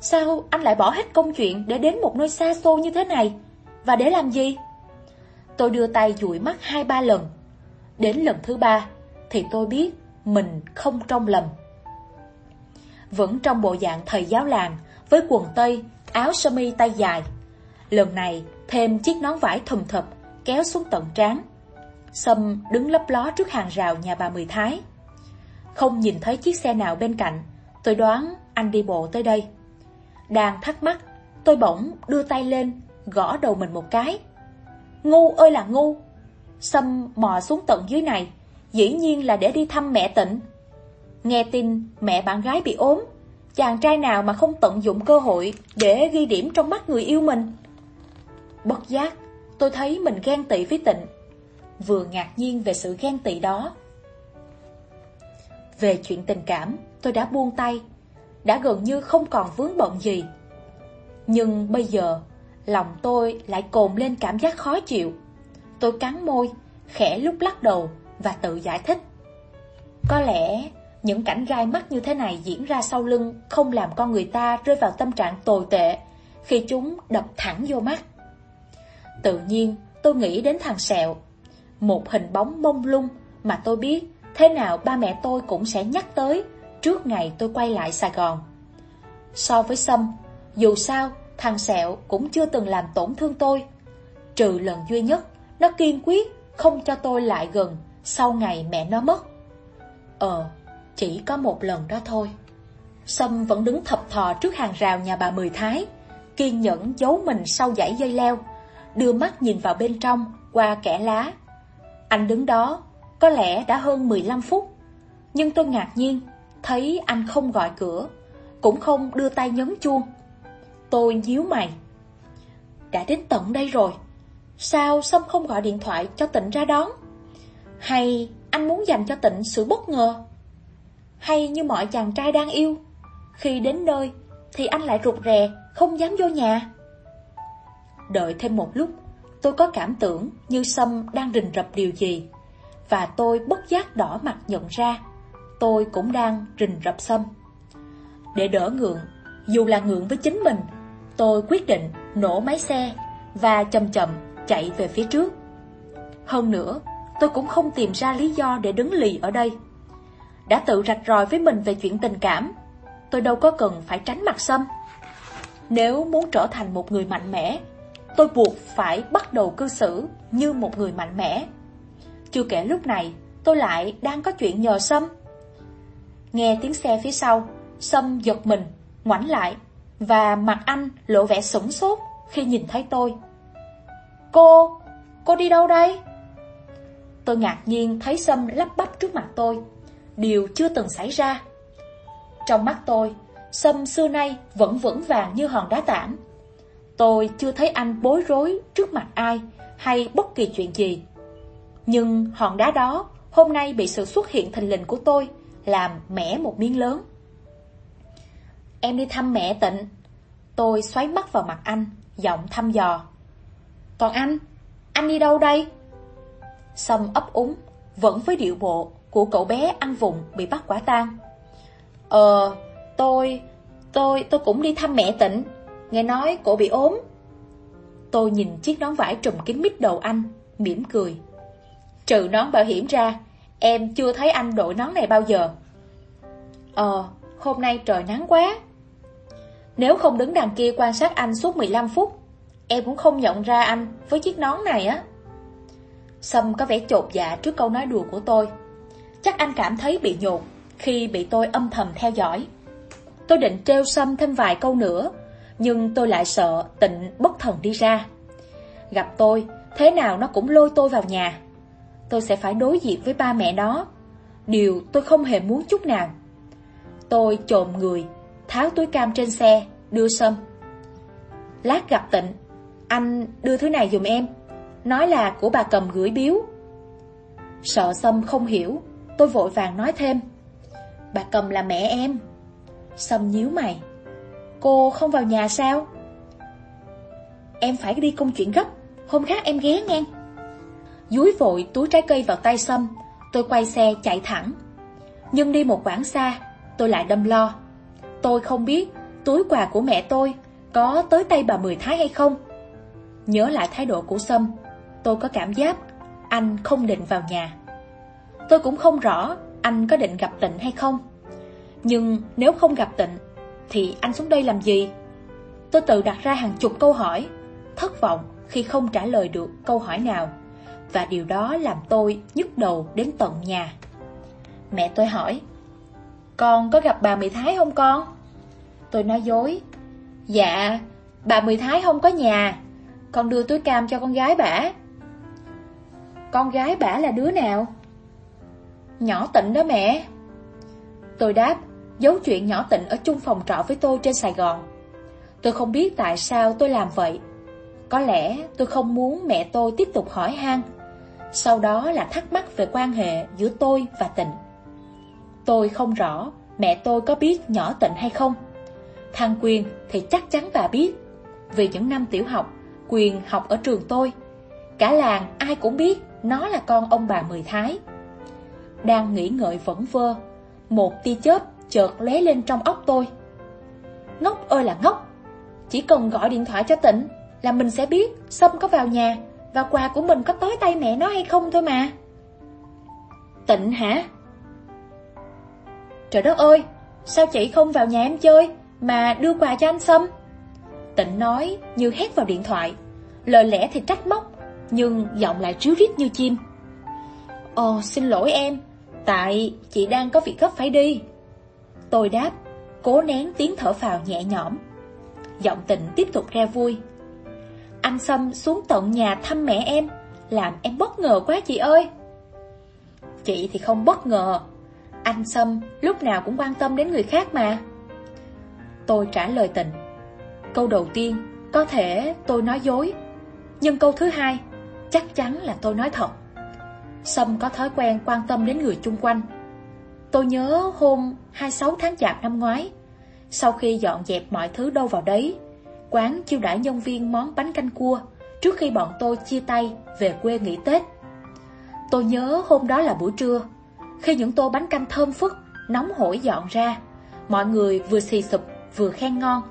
Speaker 1: Sao anh lại bỏ hết công chuyện để đến một nơi xa xôi như thế này? Và để làm gì? Tôi đưa tay dụi mắt hai ba lần. Đến lần thứ ba thì tôi biết mình không trong lầm. Vẫn trong bộ dạng thầy giáo làng với quần tây, áo sơ mi tay dài. Lần này thêm chiếc nón vải thùm thập kéo xuống tận trán. Sâm đứng lấp ló trước hàng rào nhà bà Mười Thái. Không nhìn thấy chiếc xe nào bên cạnh, tôi đoán anh đi bộ tới đây. Đang thắc mắc, tôi bỗng đưa tay lên, gõ đầu mình một cái. Ngu ơi là ngu! xâm mò xuống tận dưới này, dĩ nhiên là để đi thăm mẹ tịnh. Nghe tin mẹ bạn gái bị ốm, chàng trai nào mà không tận dụng cơ hội để ghi điểm trong mắt người yêu mình. Bất giác, tôi thấy mình ghen tị với tịnh. Vừa ngạc nhiên về sự ghen tị đó. Về chuyện tình cảm, tôi đã buông tay, đã gần như không còn vướng bận gì. Nhưng bây giờ, lòng tôi lại cồn lên cảm giác khó chịu. Tôi cắn môi, khẽ lúc lắc đầu và tự giải thích. Có lẽ những cảnh gai mắt như thế này diễn ra sau lưng không làm con người ta rơi vào tâm trạng tồi tệ khi chúng đập thẳng vô mắt. Tự nhiên tôi nghĩ đến thằng Sẹo, một hình bóng mông lung mà tôi biết thế nào ba mẹ tôi cũng sẽ nhắc tới trước ngày tôi quay lại Sài Gòn. So với Sâm, dù sao thằng Sẹo cũng chưa từng làm tổn thương tôi, trừ lần duy nhất nó kiên quyết không cho tôi lại gần sau ngày mẹ nó mất. Ờ, chỉ có một lần đó thôi. Sâm vẫn đứng thập thò trước hàng rào nhà bà Mười Thái, kiên nhẫn giấu mình sau dãy dây leo, đưa mắt nhìn vào bên trong qua kẽ lá. Anh đứng đó, có lẽ đã hơn 15 phút, nhưng tôi ngạc nhiên thấy anh không gọi cửa, cũng không đưa tay nhấn chuông. Tôi nhíu mày. Đã đến tận đây rồi, sao Sâm không gọi điện thoại cho Tịnh ra đón? Hay anh muốn dành cho Tịnh sự bất ngờ? Hay như mọi chàng trai đang yêu, khi đến nơi thì anh lại rụt rè, không dám vô nhà? Đợi thêm một lúc, tôi có cảm tưởng như Sâm đang rình rập điều gì, và tôi bất giác đỏ mặt nhận ra tôi cũng đang rình rập Sâm. Để đỡ ngượng, dù là ngượng với chính mình, tôi quyết định nổ máy xe và chậm chậm chạy về phía trước. Hơn nữa, tôi cũng không tìm ra lý do để đứng lì ở đây. Đã tự rạch ròi với mình về chuyện tình cảm, tôi đâu có cần phải tránh mặt Sâm. Nếu muốn trở thành một người mạnh mẽ, tôi buộc phải bắt đầu cư xử như một người mạnh mẽ. Chưa kể lúc này, tôi lại đang có chuyện nhờ Sâm. Nghe tiếng xe phía sau, Sâm giật mình, ngoảnh lại, và mặt anh lộ vẻ sửng sốt khi nhìn thấy tôi. Cô, cô đi đâu đây? Tôi ngạc nhiên thấy Sâm lắp bắp trước mặt tôi, điều chưa từng xảy ra. Trong mắt tôi, Sâm xưa nay vẫn vững vàng như hòn đá tảng. Tôi chưa thấy anh bối rối trước mặt ai hay bất kỳ chuyện gì. Nhưng hòn đá đó hôm nay bị sự xuất hiện thình lình của tôi làm mẻ một miếng lớn. Em đi thăm mẹ tịnh. Tôi xoáy mắt vào mặt anh, giọng thăm dò. Còn anh, anh đi đâu đây? Sâm ấp úng, vẫn với điệu bộ của cậu bé ăn vùng bị bắt quả tang. Ờ, tôi, tôi, tôi cũng đi thăm mẹ tịnh. Nghe nói cổ bị ốm. Tôi nhìn chiếc nón vải trùm kín mít đầu anh, mỉm cười. Trừ nón bảo hiểm ra, em chưa thấy anh đội nón này bao giờ. Ờ, hôm nay trời nắng quá. Nếu không đứng đằng kia quan sát anh suốt 15 phút, em cũng không nhận ra anh với chiếc nón này á. Sâm có vẻ chột dạ trước câu nói đùa của tôi. Chắc anh cảm thấy bị nhột khi bị tôi âm thầm theo dõi. Tôi định treo Sâm thêm vài câu nữa, nhưng tôi lại sợ tịnh bất thần đi ra. Gặp tôi, thế nào nó cũng lôi tôi vào nhà. Tôi sẽ phải đối diện với ba mẹ nó. Điều tôi không hề muốn chút nào. Tôi trộm người, tháo túi cam trên xe, đưa Sâm. Lát gặp tịnh, anh đưa thứ này dùm em. Nói là của bà cầm gửi biếu. Sợ Sâm không hiểu, tôi vội vàng nói thêm. Bà cầm là mẹ em. Sâm nhíu mày. Cô không vào nhà sao? Em phải đi công chuyện gấp, hôm khác em ghé ngang. Dúi vội túi trái cây vào tay Sâm, tôi quay xe chạy thẳng. Nhưng đi một quãng xa, tôi lại đâm lo. Tôi không biết túi quà của mẹ tôi có tới tay bà Mười Thái hay không. Nhớ lại thái độ của Sâm, tôi có cảm giác anh không định vào nhà. Tôi cũng không rõ anh có định gặp Tịnh hay không. Nhưng nếu không gặp Tịnh, thì anh xuống đây làm gì? Tôi tự đặt ra hàng chục câu hỏi, thất vọng khi không trả lời được câu hỏi nào. Và điều đó làm tôi nhức đầu đến tận nhà. Mẹ tôi hỏi, con có gặp bà Mười Thái không con? Tôi nói dối, dạ, bà Mười Thái không có nhà, con đưa túi cam cho con gái bả. Con gái bả là đứa nào? Nhỏ tịnh đó mẹ. Tôi đáp, giấu chuyện nhỏ tịnh ở chung phòng trọ với tôi trên Sài Gòn. Tôi không biết tại sao tôi làm vậy. Có lẽ tôi không muốn mẹ tôi tiếp tục hỏi han. Sau đó là thắc mắc về quan hệ giữa tôi và tịnh. Tôi không rõ mẹ tôi có biết nhỏ tịnh hay không. Thằng Quyền thì chắc chắn bà biết. Vì những năm tiểu học, Quyền học ở trường tôi. Cả làng ai cũng biết nó là con ông bà Mười Thái. Đang nghĩ ngợi vẫn vơ, một tia chớp chợt lóe lên trong óc tôi. Ngốc ơi là ngốc, chỉ cần gọi điện thoại cho Tịnh là mình sẽ biết Sâm có vào nhà và quà của mình có tới tay mẹ nó hay không thôi mà. Tịnh hả? Trời đất ơi, sao chị không vào nhà em chơi mà đưa quà cho anh Sâm? Tịnh nói như hét vào điện thoại, lời lẽ thì trách móc, nhưng giọng lại ríu rít như chim. Ồ, xin lỗi em, tại chị đang có việc gấp phải đi. Tôi đáp, cố nén tiếng thở phào nhẹ nhõm. Giọng tịnh tiếp tục ra vui. Anh Sâm xuống tận nhà thăm mẹ em, làm em bất ngờ quá chị ơi. Chị thì không bất ngờ, anh Sâm lúc nào cũng quan tâm đến người khác mà. Tôi trả lời tình. Câu đầu tiên, có thể tôi nói dối, nhưng câu thứ hai, chắc chắn là tôi nói thật. Sâm có thói quen quan tâm đến người chung quanh. Tôi nhớ hôm 26 tháng Chạp năm ngoái, sau khi dọn dẹp mọi thứ đâu vào đấy, quán chiêu đãi nhân viên món bánh canh cua trước khi bọn tôi chia tay về quê nghỉ Tết. Tôi nhớ hôm đó là buổi trưa, khi những tô bánh canh thơm phức, nóng hổi dọn ra, mọi người vừa xì sụp vừa khen ngon.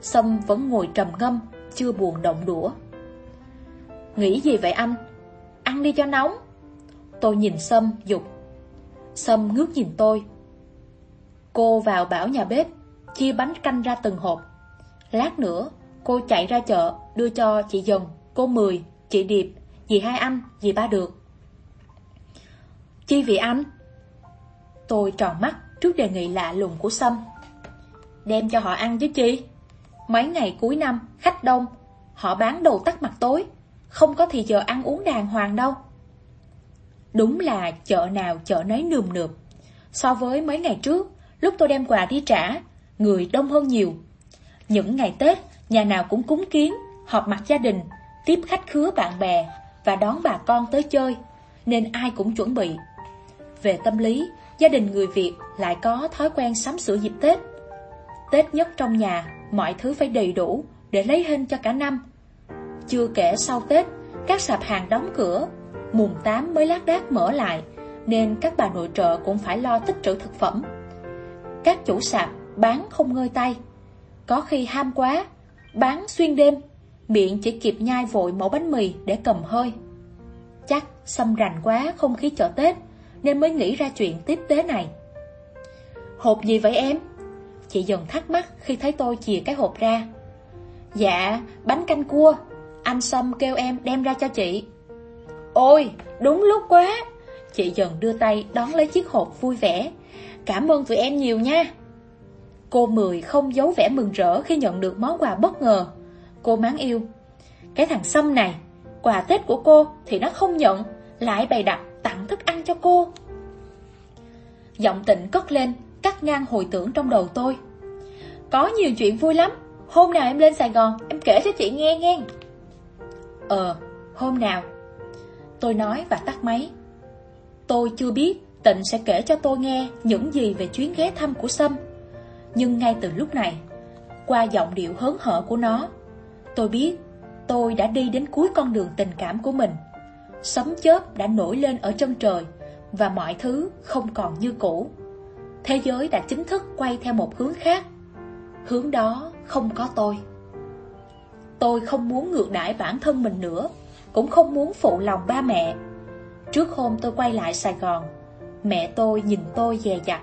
Speaker 1: Sâm vẫn ngồi trầm ngâm, chưa buồn động đũa. Nghĩ gì vậy anh? Ăn đi cho nóng. Tôi nhìn Sâm dục. Sâm ngước nhìn tôi. Cô vào bảo nhà bếp, chia bánh canh ra từng hộp. Lát nữa, cô chạy ra chợ, đưa cho chị Dần, cô Mười, chị Điệp, dì hai anh, dì ba được. Chi vì anh? Tôi tròn mắt trước đề nghị lạ lùng của Sâm. Đem cho họ ăn chứ chi? Mấy ngày cuối năm, khách đông, họ bán đồ tắt mặt tối, không có thì giờ ăn uống đàng hoàng đâu. Đúng là chợ nào chợ nấy nườm nượp. So với mấy ngày trước, lúc tôi đem quà đi trả, người đông hơn nhiều. Những ngày Tết, nhà nào cũng cúng kiến, họp mặt gia đình, tiếp khách khứa bạn bè và đón bà con tới chơi, nên ai cũng chuẩn bị. Về tâm lý, gia đình người Việt lại có thói quen sắm sửa dịp Tết. Tết nhất trong nhà, mọi thứ phải đầy đủ để lấy hên cho cả năm. Chưa kể sau Tết, các sạp hàng đóng cửa, mùng 8 mới lác đác mở lại, nên các bà nội trợ cũng phải lo tích trữ thực phẩm. Các chủ sạp bán không ngơi tay, có khi ham quá, bán xuyên đêm, miệng chỉ kịp nhai vội mẫu bánh mì để cầm hơi. Chắc xâm rành quá không khí chợ Tết, nên mới nghĩ ra chuyện tiếp tế này. Hộp gì vậy em? Chị dần thắc mắc khi thấy tôi chìa cái hộp ra. Dạ, bánh canh cua. Anh Sâm kêu em đem ra cho chị. Ôi, đúng lúc quá. Chị dần đưa tay đón lấy chiếc hộp vui vẻ. Cảm ơn tụi em nhiều nha. Cô Mười không giấu vẻ mừng rỡ khi nhận được món quà bất ngờ. Cô mắng yêu. Cái thằng Sâm này, quà Tết của cô thì nó không nhận, lại bày đặt tặng thức ăn cho cô. Giọng tịnh cất lên, cắt ngang hồi tưởng trong đầu tôi. Có nhiều chuyện vui lắm, hôm nào em lên Sài Gòn, em kể cho chị nghe nghe. Ờ, hôm nào? Tôi nói và tắt máy. Tôi chưa biết Tịnh sẽ kể cho tôi nghe những gì về chuyến ghé thăm của Sâm. Nhưng ngay từ lúc này, qua giọng điệu hớn hở của nó, tôi biết tôi đã đi đến cuối con đường tình cảm của mình. Sấm chớp đã nổi lên ở chân trời và mọi thứ không còn như cũ. Thế giới đã chính thức quay theo một hướng khác. Hướng đó không có tôi. Tôi không muốn ngược đãi bản thân mình nữa. cũng không muốn phụ lòng ba mẹ. Trước hôm tôi quay lại Sài Gòn, mẹ tôi nhìn tôi dè dặt.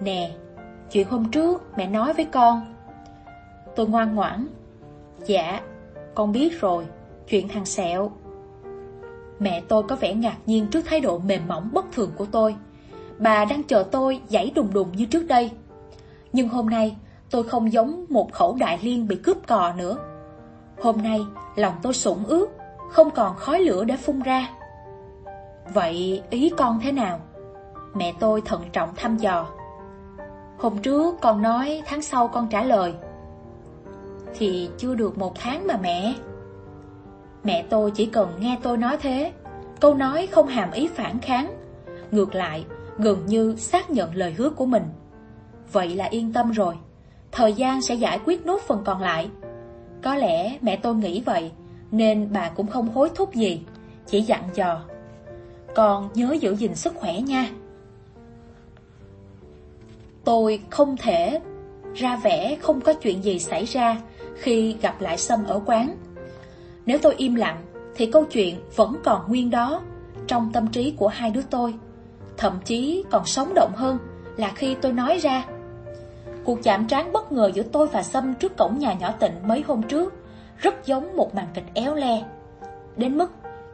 Speaker 1: Nè, chuyện hôm trước mẹ nói với con. Tôi ngoan ngoãn. Dạ, con biết rồi, chuyện thằng Sẹo. Mẹ tôi có vẻ ngạc nhiên trước thái độ mềm mỏng bất thường của tôi. Bà đang chờ tôi giãy đùng đùng như trước đây. Nhưng hôm nay, tôi không giống một khẩu đại liên bị cướp cò nữa. Hôm nay, lòng tôi sủng ướt, không còn khói lửa để phun ra. Vậy ý con thế nào? Mẹ tôi thận trọng thăm dò. Hôm trước con nói tháng sau con trả lời. Thì chưa được một tháng mà mẹ. Mẹ tôi chỉ cần nghe tôi nói thế, câu nói không hàm ý phản kháng. Ngược lại, gần như xác nhận lời hứa của mình. Vậy là yên tâm rồi, thời gian sẽ giải quyết nốt phần còn lại. Có lẽ mẹ tôi nghĩ vậy, nên bà cũng không hối thúc gì, chỉ dặn dò. Con nhớ giữ gìn sức khỏe nha. Tôi không thể ra vẻ không có chuyện gì xảy ra khi gặp lại Sâm ở quán. Nếu tôi im lặng thì câu chuyện vẫn còn nguyên đó trong tâm trí của hai đứa tôi. Thậm chí còn sống động hơn là khi tôi nói ra. Cuộc chạm trán bất ngờ giữa tôi và Sâm trước cổng nhà nhỏ tịnh mấy hôm trước rất giống một màn kịch éo le. Đến mức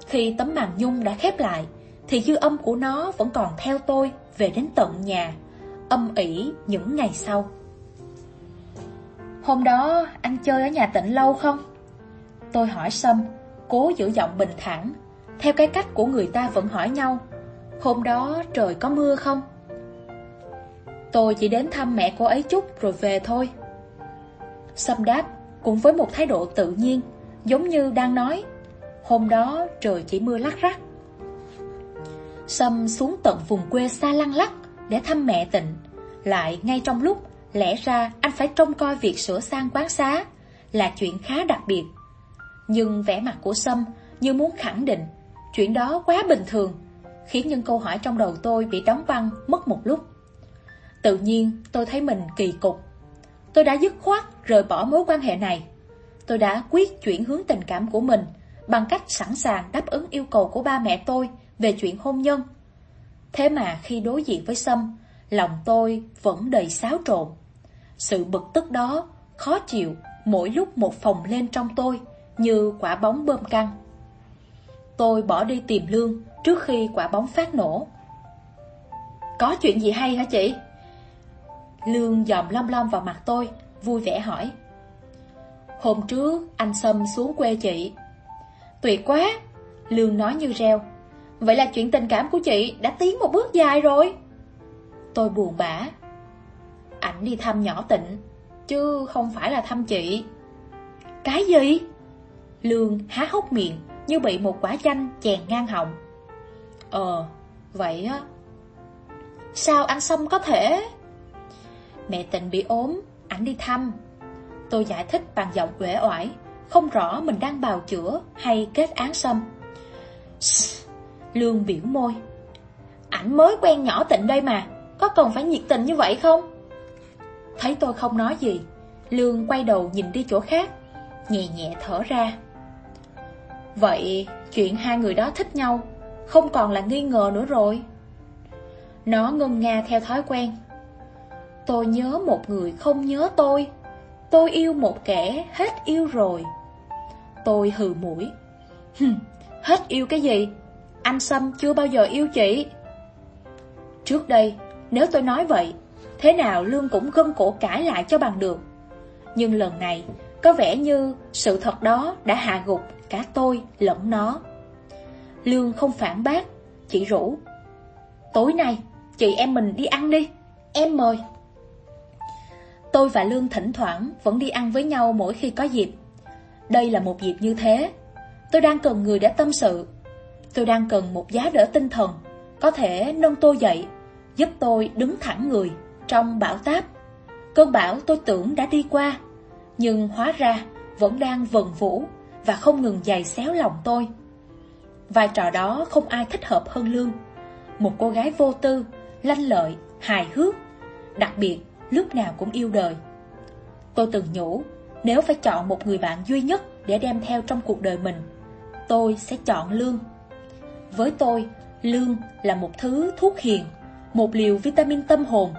Speaker 1: khi tấm màn nhung đã khép lại thì dư âm của nó vẫn còn theo tôi về đến tận nhà, âm ỉ những ngày sau. Hôm đó anh chơi ở nhà tịnh lâu không? Tôi hỏi Sâm, cố giữ giọng bình thản, theo cái cách của người ta vẫn hỏi nhau. Hôm đó trời có mưa không? Tôi chỉ đến thăm mẹ cô ấy chút rồi về thôi. Sâm đáp, cũng với một thái độ tự nhiên, giống như đang nói, hôm đó trời chỉ mưa lắc rắc. Sâm xuống tận vùng quê xa lăng lắc để thăm mẹ tịnh, lại ngay trong lúc lẽ ra anh phải trông coi việc sửa sang quán xá là chuyện khá đặc biệt. Nhưng vẻ mặt của Sâm như muốn khẳng định chuyện đó quá bình thường, khiến những câu hỏi trong đầu tôi bị đóng băng mất một lúc. Tự nhiên tôi thấy mình kỳ cục. Tôi đã dứt khoát rời bỏ mối quan hệ này. Tôi đã quyết chuyển hướng tình cảm của mình bằng cách sẵn sàng đáp ứng yêu cầu của ba mẹ tôi về chuyện hôn nhân. Thế mà khi đối diện với Sâm, lòng tôi vẫn đầy xáo trộn. Sự bực tức đó, khó chịu, mỗi lúc một phòng lên trong tôi, như quả bóng bơm căng. Tôi bỏ đi tìm Lương trước khi quả bóng phát nổ. Có chuyện gì hay hả chị? Lương dòm lom lom vào mặt tôi, vui vẻ hỏi. Hôm trước anh Sâm xuống quê chị. Tuyệt quá! Lương nói như reo. Vậy là chuyện tình cảm của chị đã tiến một bước dài rồi. Tôi buồn bã. Ảnh đi thăm nhỏ tịnh, chứ không phải là thăm chị. Cái gì? Lương há hốc miệng như bị một quả chanh chèn ngang họng. Ờ, vậy á. Sao anh xong có thể... Mẹ tịnh bị ốm, ảnh đi thăm. Tôi giải thích bằng giọng uể oải, không rõ mình đang bào chữa hay kết án Sâm. Lương biểu môi. Ảnh mới quen nhỏ tịnh đây mà, có cần phải nhiệt tình như vậy không? Thấy tôi không nói gì, Lương quay đầu nhìn đi chỗ khác, nhẹ nhẹ thở ra. Vậy chuyện hai người đó thích nhau Không còn là nghi ngờ nữa rồi Nó ngân nga theo thói quen Tôi nhớ một người không nhớ tôi Tôi yêu một kẻ hết yêu rồi Tôi hừ mũi Hết yêu cái gì anh Sâm chưa bao giờ yêu chị Trước đây Nếu tôi nói vậy Thế nào Lương cũng gân cổ cãi lại cho bằng được Nhưng lần này Có vẻ như sự thật đó đã hạ gục cả tôi lẫn nó. Lương không phản bác, chỉ rủ. Tối nay, chị em mình đi ăn đi, em mời. Tôi và Lương thỉnh thoảng vẫn đi ăn với nhau mỗi khi có dịp. Đây là một dịp như thế. Tôi đang cần người để tâm sự. Tôi đang cần một giá đỡ tinh thần, có thể nâng tôi dậy, giúp tôi đứng thẳng người trong bão táp. Cơn bão tôi tưởng đã đi qua, nhưng hóa ra vẫn đang vần vũ và không ngừng giày xéo lòng tôi. Vai trò đó không ai thích hợp hơn Lương. Một cô gái vô tư, lanh lợi, hài hước, đặc biệt lúc nào cũng yêu đời. Tôi từng nhủ, nếu phải chọn một người bạn duy nhất để đem theo trong cuộc đời mình, tôi sẽ chọn lương. Với tôi, lương là một thứ thuốc hiền, một liều vitamin tâm hồn.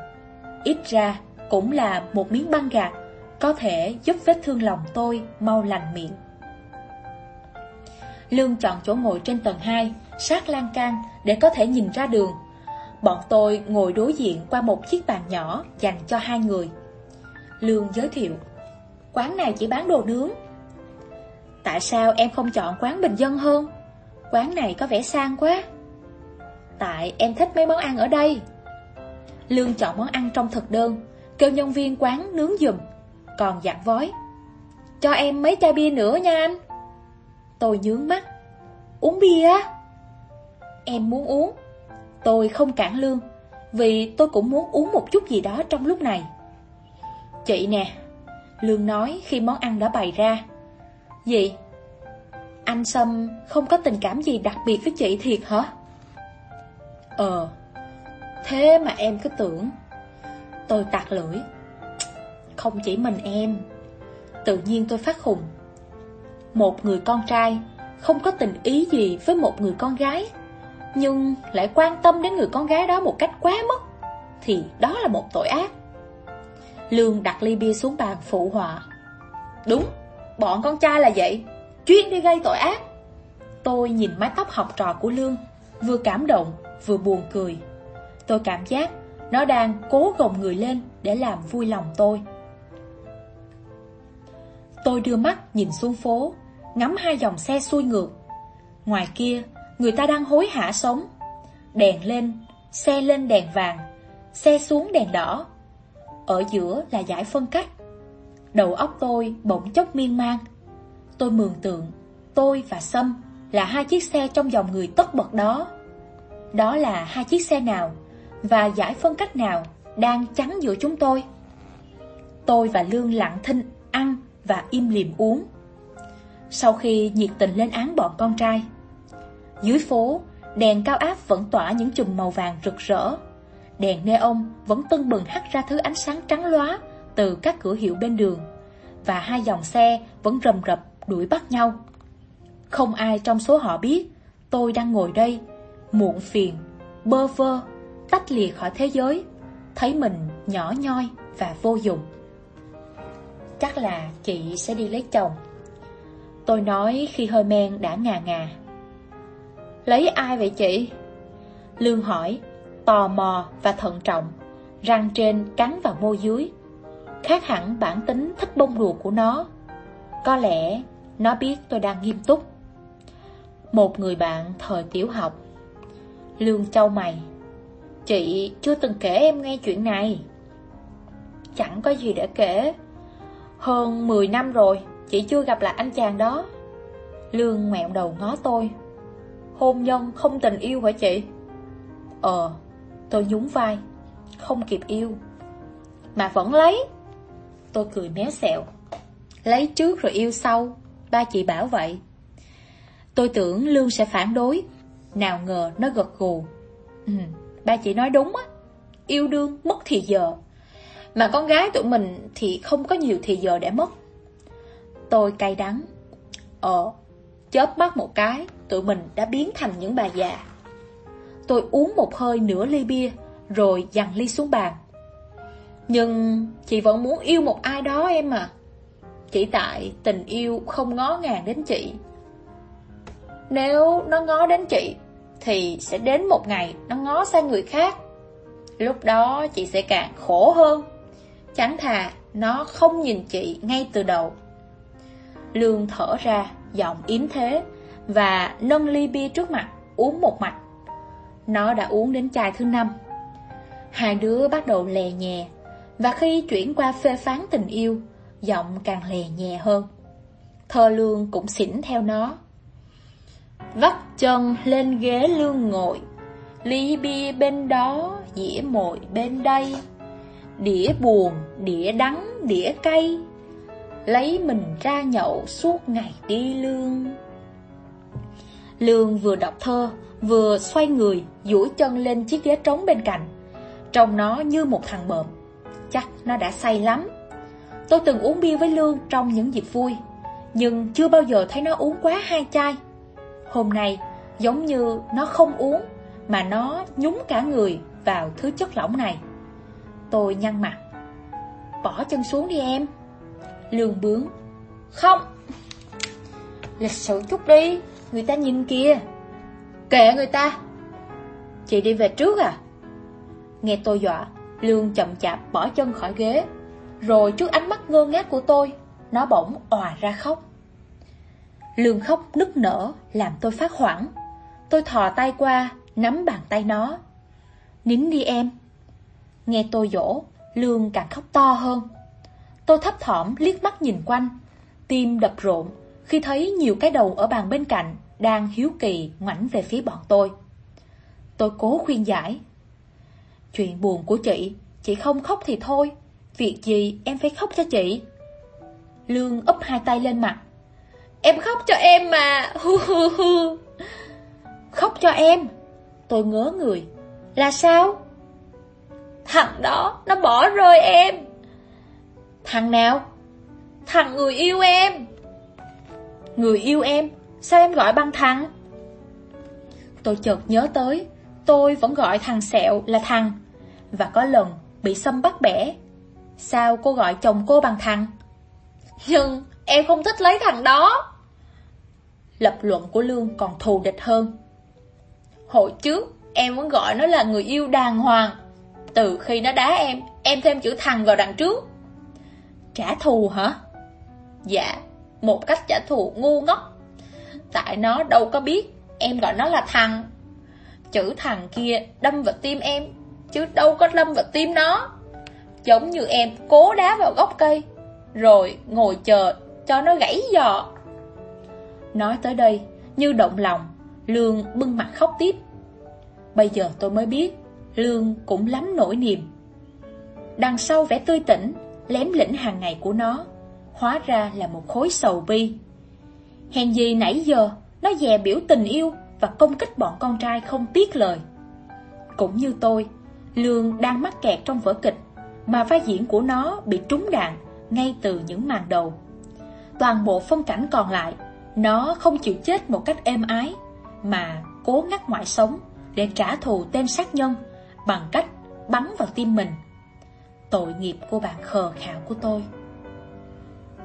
Speaker 1: Ít ra cũng là một miếng băng gạc có thể giúp vết thương lòng tôi mau lành miệng. Lương chọn chỗ ngồi trên tầng 2, sát lan can để có thể nhìn ra đường. Bọn tôi ngồi đối diện qua một chiếc bàn nhỏ dành cho hai người. Lương giới thiệu, quán này chỉ bán đồ nướng. Tại sao em không chọn quán bình dân hơn? Quán này có vẻ sang quá. Tại em thích mấy món ăn ở đây. Lương chọn món ăn trong thực đơn, kêu nhân viên quán nướng giùm, còn dặn vói. Cho em mấy chai bia nữa nha anh. Tôi nhướng mắt. Uống bia á? Em muốn uống. Tôi không cản lương, vì tôi cũng muốn uống một chút gì đó trong lúc này. Chị nè, Lương nói khi món ăn đã bày ra. Gì? Anh Sâm không có tình cảm gì đặc biệt với chị thiệt hả? Ờ, thế mà em cứ tưởng. Tôi tạc lưỡi. Không chỉ mình em. Tự nhiên tôi phát khùng. Một người con trai không có tình ý gì với một người con gái, nhưng lại quan tâm đến người con gái đó một cách quá mức, thì đó là một tội ác. Lương đặt ly bia xuống bàn phụ họa. Đúng, bọn con trai là vậy, chuyên đi gây tội ác. Tôi nhìn mái tóc học trò của Lương, vừa cảm động, vừa buồn cười. Tôi cảm giác nó đang cố gồng người lên để làm vui lòng tôi. Tôi đưa mắt nhìn xuống phố, ngắm hai dòng xe xuôi ngược. Ngoài kia, người ta đang hối hả sống. Đèn lên, xe lên đèn vàng, xe xuống đèn đỏ. Ở giữa là giải phân cách. Đầu óc tôi bỗng chốc miên man. Tôi mường tượng, tôi và Sâm là hai chiếc xe trong dòng người tất bật đó. Đó là hai chiếc xe nào và giải phân cách nào đang chắn giữa chúng tôi. Tôi và Lương lặng thinh ăn và im liềm uống. Sau khi nhiệt tình lên án bọn con trai, dưới phố, đèn cao áp vẫn tỏa những chùm màu vàng rực rỡ. Đèn neon vẫn tưng bừng hắt ra thứ ánh sáng trắng lóa từ các cửa hiệu bên đường. Và hai dòng xe vẫn rầm rập đuổi bắt nhau. Không ai trong số họ biết tôi đang ngồi đây, muộn phiền, bơ vơ, tách lìa khỏi thế giới, thấy mình nhỏ nhoi và vô dụng. Chắc là chị sẽ đi lấy chồng. Tôi nói khi hơi men đã ngà ngà. Lấy ai vậy chị? Lương hỏi, tò mò và thận trọng, răng trên cắn vào môi dưới. Khác hẳn bản tính thích bông đùa của nó. Có lẽ nó biết tôi đang nghiêm túc. Một người bạn thời tiểu học. Lương châu mày. Chị chưa từng kể em nghe chuyện này. Chẳng có gì để kể. Hơn 10 năm rồi, chị chưa gặp lại anh chàng đó. Lương mẹo đầu ngó tôi. Hôn nhân không tình yêu hả chị? Ờ, tôi nhún vai. Không kịp yêu. Mà vẫn lấy. Tôi cười méo xẹo. Lấy trước rồi yêu sau. Ba chị bảo vậy. Tôi tưởng Lương sẽ phản đối. Nào ngờ nó gật gù. Ừ, ba chị nói đúng á. Yêu đương mất thì giờ. Mà con gái tụi mình thì không có nhiều thì giờ để mất. Tôi cay đắng. Ờ, chớp mắt một cái, tụi mình đã biến thành những bà già. Tôi uống một hơi nửa ly bia, rồi dằn ly xuống bàn. Nhưng chị vẫn muốn yêu một ai đó em à. Chỉ tại tình yêu không ngó ngàng đến chị. Nếu nó ngó đến chị, thì sẽ đến một ngày nó ngó sang người khác. Lúc đó chị sẽ càng khổ hơn. Chẳng thà nó không nhìn chị ngay từ đầu. Lương thở ra, giọng yếm thế, và nâng ly bia trước mặt, uống một mạch. Nó đã uống đến chai thứ năm. Hai đứa bắt đầu lè nhẹ, và khi chuyển qua phê phán tình yêu, giọng càng lè nhẹ hơn. Thơ lương cũng xỉn theo nó. Vắt chân lên ghế lương ngồi, ly bia bên đó, dĩa mồi bên đây. Đĩa buồn, đĩa đắng, đĩa cay, lấy mình ra nhậu suốt ngày đi lương. Lương vừa đọc thơ, vừa xoay người, duỗi chân lên chiếc ghế trống bên cạnh. Trông nó như một thằng bợm. Chắc nó đã say lắm. Tôi từng uống bia với Lương trong những dịp vui, nhưng chưa bao giờ thấy nó uống quá hai chai. Hôm nay giống như nó không uống Mà nó nhúng cả người vào thứ chất lỏng này. Tôi nhăn mặt. Bỏ chân xuống đi em. Lương bướng. Không. Lịch sự chút đi Người ta nhìn kìa. Kệ người ta. Chị đi về trước à? Nghe tôi dọa Lương chậm chạp bỏ chân khỏi ghế. Rồi trước ánh mắt ngơ ngác của tôi, Nó bỗng òa ra khóc. Lương khóc nức nở Làm tôi phát hoảng. Tôi thò tay qua, Nắm bàn tay nó. Nín đi em. Nghe tôi dỗ, Lương càng khóc to hơn. Tôi thấp thỏm liếc mắt nhìn quanh. Tim đập rộn Khi thấy nhiều cái đầu ở bàn bên cạnh Đang hiếu kỳ ngoảnh về phía bọn tôi. Tôi cố khuyên giải. Chuyện buồn của chị Chị không khóc thì thôi. Việc gì em phải khóc cho chị? Lương úp hai tay lên mặt. Em khóc cho em mà. Hu hu hu. Khóc cho em. Tôi ngớ người. Là sao? Thằng đó, nó bỏ rơi em. Thằng nào? Thằng người yêu em. Người yêu em? Sao em gọi bằng thằng? Tôi chợt nhớ tới, Tôi vẫn gọi thằng Sẹo là thằng. Và có lần bị xâm bắt bẻ. Sao cô gọi chồng cô bằng thằng? Nhưng em không thích lấy thằng đó. Lập luận của Lương còn thù địch hơn. Hồi trước, em vẫn gọi nó là người yêu đàng hoàng. Từ khi nó đá em Em thêm chữ thằng vào đằng trước. Trả thù hả? Dạ Một cách trả thù ngu ngốc. Tại nó đâu có biết Em gọi nó là thằng. Chữ thằng kia đâm vào tim em, Chứ đâu có đâm vào tim nó. Giống như em, cố đá vào gốc cây, Rồi ngồi chờ cho nó gãy giò. Nói tới đây, Như động lòng, Lương bưng mặt khóc tiếp. Bây giờ tôi mới biết, Lương cũng lắm nỗi niềm. Đằng sau vẻ tươi tỉnh, Lém lĩnh hàng ngày của nó, Hóa ra là một khối sầu bi. Hèn gì nãy giờ, Nó dè biểu tình yêu Và công kích bọn con trai không tiếc lời. Cũng như tôi, Lương đang mắc kẹt trong vở kịch. Mà vai diễn của nó bị trúng đạn Ngay từ những màn đầu. Toàn bộ phân cảnh còn lại, Nó không chịu chết một cách êm ái, Mà cố ngắt ngoại sống Để trả thù tên sát nhân Bằng cách bắn vào tim mình. Tội nghiệp của bạn khờ khạo của tôi.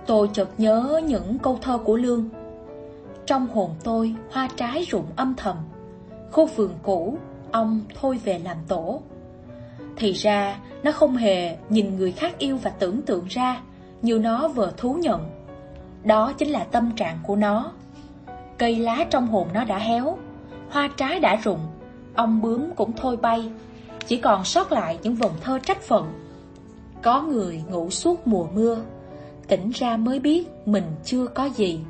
Speaker 1: Tôi chợt nhớ những câu thơ của Lương. Trong hồn tôi hoa trái rụng âm thầm, Khu vườn cũ, Ông thôi về làm tổ. Thì ra, nó không hề nhìn người khác yêu và tưởng tượng ra, Như nó vừa thú nhận. Đó chính là tâm trạng của nó. Cây lá trong hồn nó đã héo, Hoa trái đã rụng Ông bướm cũng thôi bay, Chỉ còn sót lại những vòng thơ trách phận. Có người ngủ suốt mùa mưa, Tỉnh ra mới biết mình chưa có gì.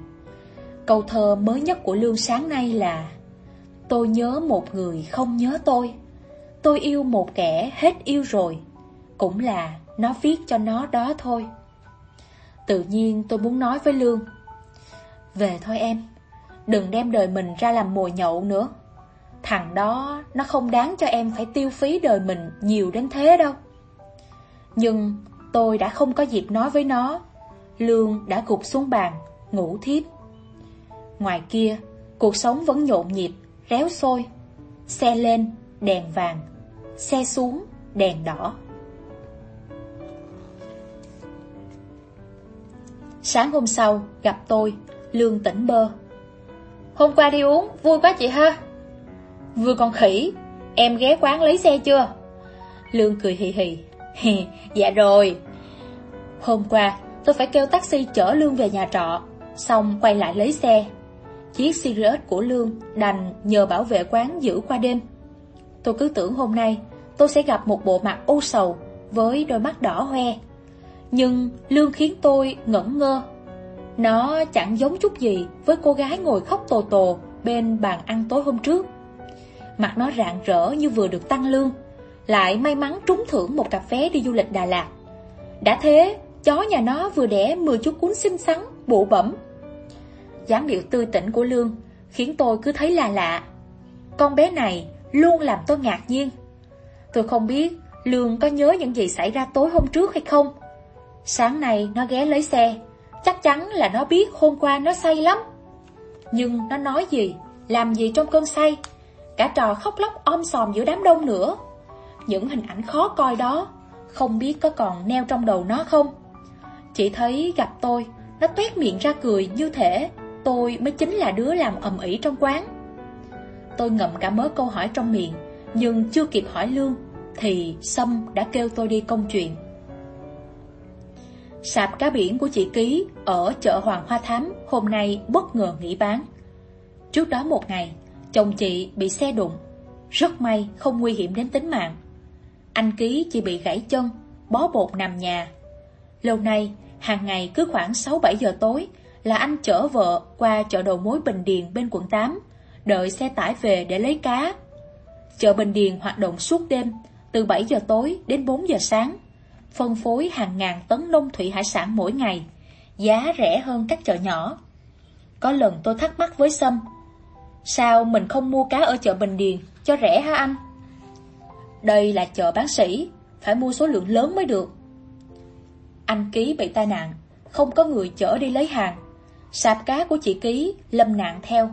Speaker 1: Câu thơ mới nhất của Lương sáng nay là, Tôi nhớ một người không nhớ tôi. Tôi yêu một kẻ hết yêu rồi Cũng là nó viết cho nó đó thôi. Tự nhiên tôi muốn nói với Lương Về thôi em Đừng đem đời mình ra làm mồi nhậu nữa. Thằng đó nó không đáng cho em phải tiêu phí đời mình nhiều đến thế đâu. Nhưng tôi đã không có dịp nói với nó Lương đã gục xuống bàn, ngủ thiếp. Ngoài kia, cuộc sống vẫn nhộn nhịp, réo sôi Xe lên, đèn vàng Xe xuống, đèn đỏ. Sáng hôm sau, gặp tôi, Lương tỉnh bơ. Hôm qua đi uống, vui quá chị ha. Vừa con khỉ Em ghé quán lấy xe chưa? Lương cười hì hì. Dạ rồi. Hôm qua tôi phải kêu taxi chở Lương về nhà trọ Xong quay lại lấy xe. Chiếc Sirius của Lương đành nhờ bảo vệ quán giữ qua đêm. Tôi cứ tưởng hôm nay tôi sẽ gặp một bộ mặt u sầu với đôi mắt đỏ hoe. Nhưng Lương khiến tôi ngẩn ngơ. Nó chẳng giống chút gì với cô gái ngồi khóc tồ tồ bên bàn ăn tối hôm trước. Mặt nó rạng rỡ như vừa được tăng lương Lại may mắn trúng thưởng một cặp vé đi du lịch Đà Lạt. Đã thế, chó nhà nó vừa đẻ 10 chú cún xinh xắn, bụ bẩm. Dáng điệu tươi tỉnh của Lương Khiến tôi cứ thấy là lạ. Con bé này luôn làm tôi ngạc nhiên Tôi không biết Lương có nhớ những gì xảy ra tối hôm trước hay không Sáng nay nó ghé lấy xe Chắc chắn là nó biết hôm qua nó say lắm Nhưng nó nói gì làm gì trong cơn say, cả trò khóc lóc om sòm giữa đám đông nữa. Những hình ảnh khó coi đó, không biết có còn neo trong đầu nó không? Chỉ thấy gặp tôi, nó tuét miệng ra cười như thể tôi mới chính là đứa làm ầm ĩ trong quán. Tôi ngậm cả mớ câu hỏi trong miệng, nhưng chưa kịp hỏi lương, thì Sâm đã kêu tôi đi công chuyện. Sạp cá biển của chị Ký ở chợ Hoàng Hoa Thám hôm nay bất ngờ nghỉ bán. Trước đó một ngày, chồng chị bị xe đụng. Rất may không nguy hiểm đến tính mạng. Anh Ký chỉ bị gãy chân, bó bột nằm nhà. Lâu nay, hàng ngày cứ khoảng 6-7 giờ tối là anh chở vợ qua chợ đầu mối Bình Điền bên quận 8, đợi xe tải về để lấy cá. Chợ Bình Điền hoạt động suốt đêm, từ 7 giờ tối đến 4 giờ sáng phân phối hàng ngàn tấn nông thủy hải sản mỗi ngày, giá rẻ hơn các chợ nhỏ. Có lần tôi thắc mắc với Sâm, sao mình không mua cá ở chợ Bình Điền cho rẻ hả anh? Đây là chợ bán sĩ, phải mua số lượng lớn mới được. Anh Ký bị tai nạn, không có người chở đi lấy hàng. Sạp cá của chị Ký lâm nạn theo.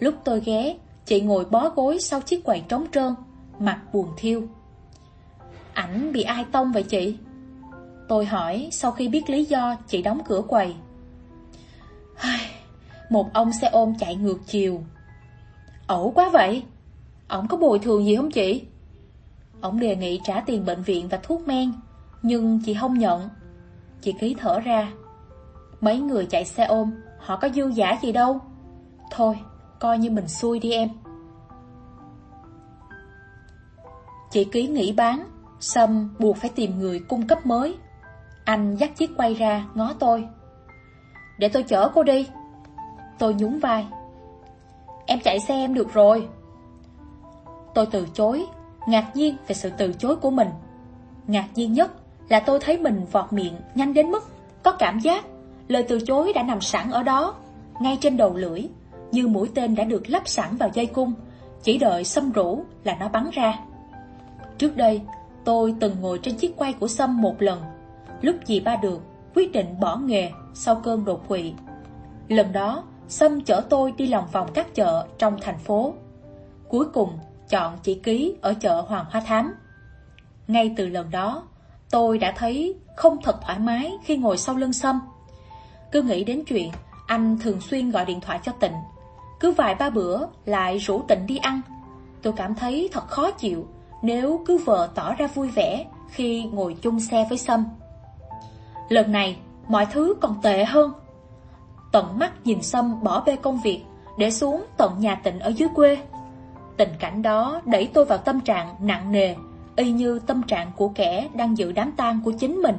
Speaker 1: Lúc tôi ghé, chị ngồi bó gối sau chiếc quầy trống trơn, mặt buồn thiêu. Ảnh bị ai tông vậy chị? Tôi hỏi sau khi biết lý do chị đóng cửa quầy. Một ông xe ôm chạy ngược chiều. Ẩu quá vậy. Ông có bồi thường gì không chị? Ông đề nghị trả tiền bệnh viện và thuốc men, nhưng chị không nhận. Chị ký thở ra. Mấy người chạy xe ôm, họ có dư giả gì đâu. Thôi, coi như mình xui đi em. Chị ký nghỉ bán, Sâm buộc phải tìm người cung cấp mới. Anh dắt chiếc quay ra, ngó tôi. Để tôi chở cô đi. Tôi nhún vai. Em chạy xe em được rồi. Tôi từ chối, ngạc nhiên về sự từ chối của mình. Ngạc nhiên nhất là tôi thấy mình vọt miệng nhanh đến mức có cảm giác lời từ chối đã nằm sẵn ở đó, ngay trên đầu lưỡi, như mũi tên đã được lắp sẵn vào dây cung, chỉ đợi xâm rủ là nó bắn ra. Trước đây, Tôi từng ngồi trên chiếc quay của Sâm một lần, lúc dì ba được, quyết định bỏ nghề sau cơn đột quỵ. Lần đó, Sâm chở tôi đi lòng vòng các chợ trong thành phố. Cuối cùng, chọn chỉ ký ở chợ Hoàng Hoa Thám. Ngay từ lần đó, tôi đã thấy không thật thoải mái khi ngồi sau lưng Sâm. Cứ nghĩ đến chuyện anh thường xuyên gọi điện thoại cho Tịnh. Cứ vài ba bữa lại rủ Tịnh đi ăn. Tôi cảm thấy thật khó chịu nếu cứ vợ tỏ ra vui vẻ khi ngồi chung xe với Sâm. Lần này, mọi thứ còn tệ hơn. Tận mắt nhìn Sâm bỏ bê công việc để xuống tận nhà tịnh ở dưới quê. Tình cảnh đó đẩy tôi vào tâm trạng nặng nề, y như tâm trạng của kẻ đang dự đám tang của chính mình.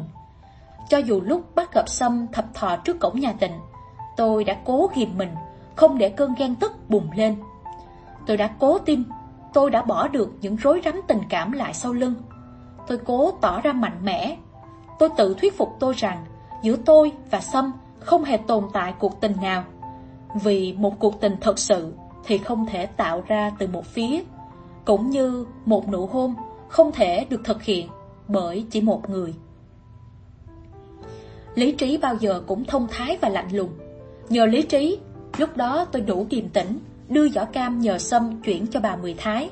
Speaker 1: Cho dù lúc bắt gặp Sâm thập thò trước cổng nhà tịnh, tôi đã cố ghìm mình, không để cơn ghen tức bùng lên. Tôi đã cố tin, Tôi đã bỏ được những rối rắm tình cảm lại sau lưng. Tôi cố tỏ ra mạnh mẽ. Tôi tự thuyết phục tôi rằng Giữa tôi và Sâm không hề tồn tại cuộc tình nào. Vì một cuộc tình thật sự Thì không thể tạo ra từ một phía, Cũng như một nụ hôn Không thể được thực hiện Bởi chỉ một người. Lý trí bao giờ cũng thông thái và lạnh lùng. Nhờ lý trí Lúc đó tôi đủ điềm tĩnh đưa giỏ cam nhờ Sâm chuyển cho bà Mười Thái.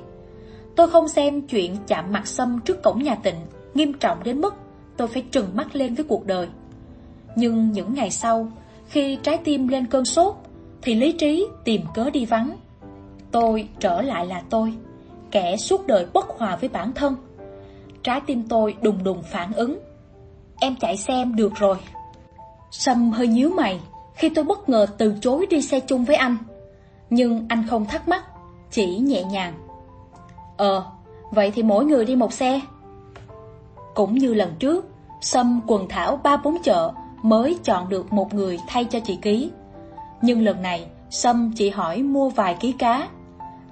Speaker 1: Tôi không xem chuyện chạm mặt Sâm trước cổng nhà tịnh, nghiêm trọng đến mức tôi phải trừng mắt lên với cuộc đời. Nhưng những ngày sau, khi trái tim lên cơn sốt, thì lý trí tìm cớ đi vắng. Tôi trở lại là tôi, kẻ suốt đời bất hòa với bản thân. Trái tim tôi đùng đùng phản ứng. Em chạy xem được rồi. Sâm hơi nhíu mày khi tôi bất ngờ từ chối đi xe chung với anh. Nhưng anh không thắc mắc Chỉ nhẹ nhàng. Ờ, vậy thì mỗi người đi một xe. Cũng như lần trước Sâm quần thảo ba bốn chợ Mới chọn được một người thay cho chị ký. Nhưng lần này Sâm chỉ hỏi mua vài ký cá.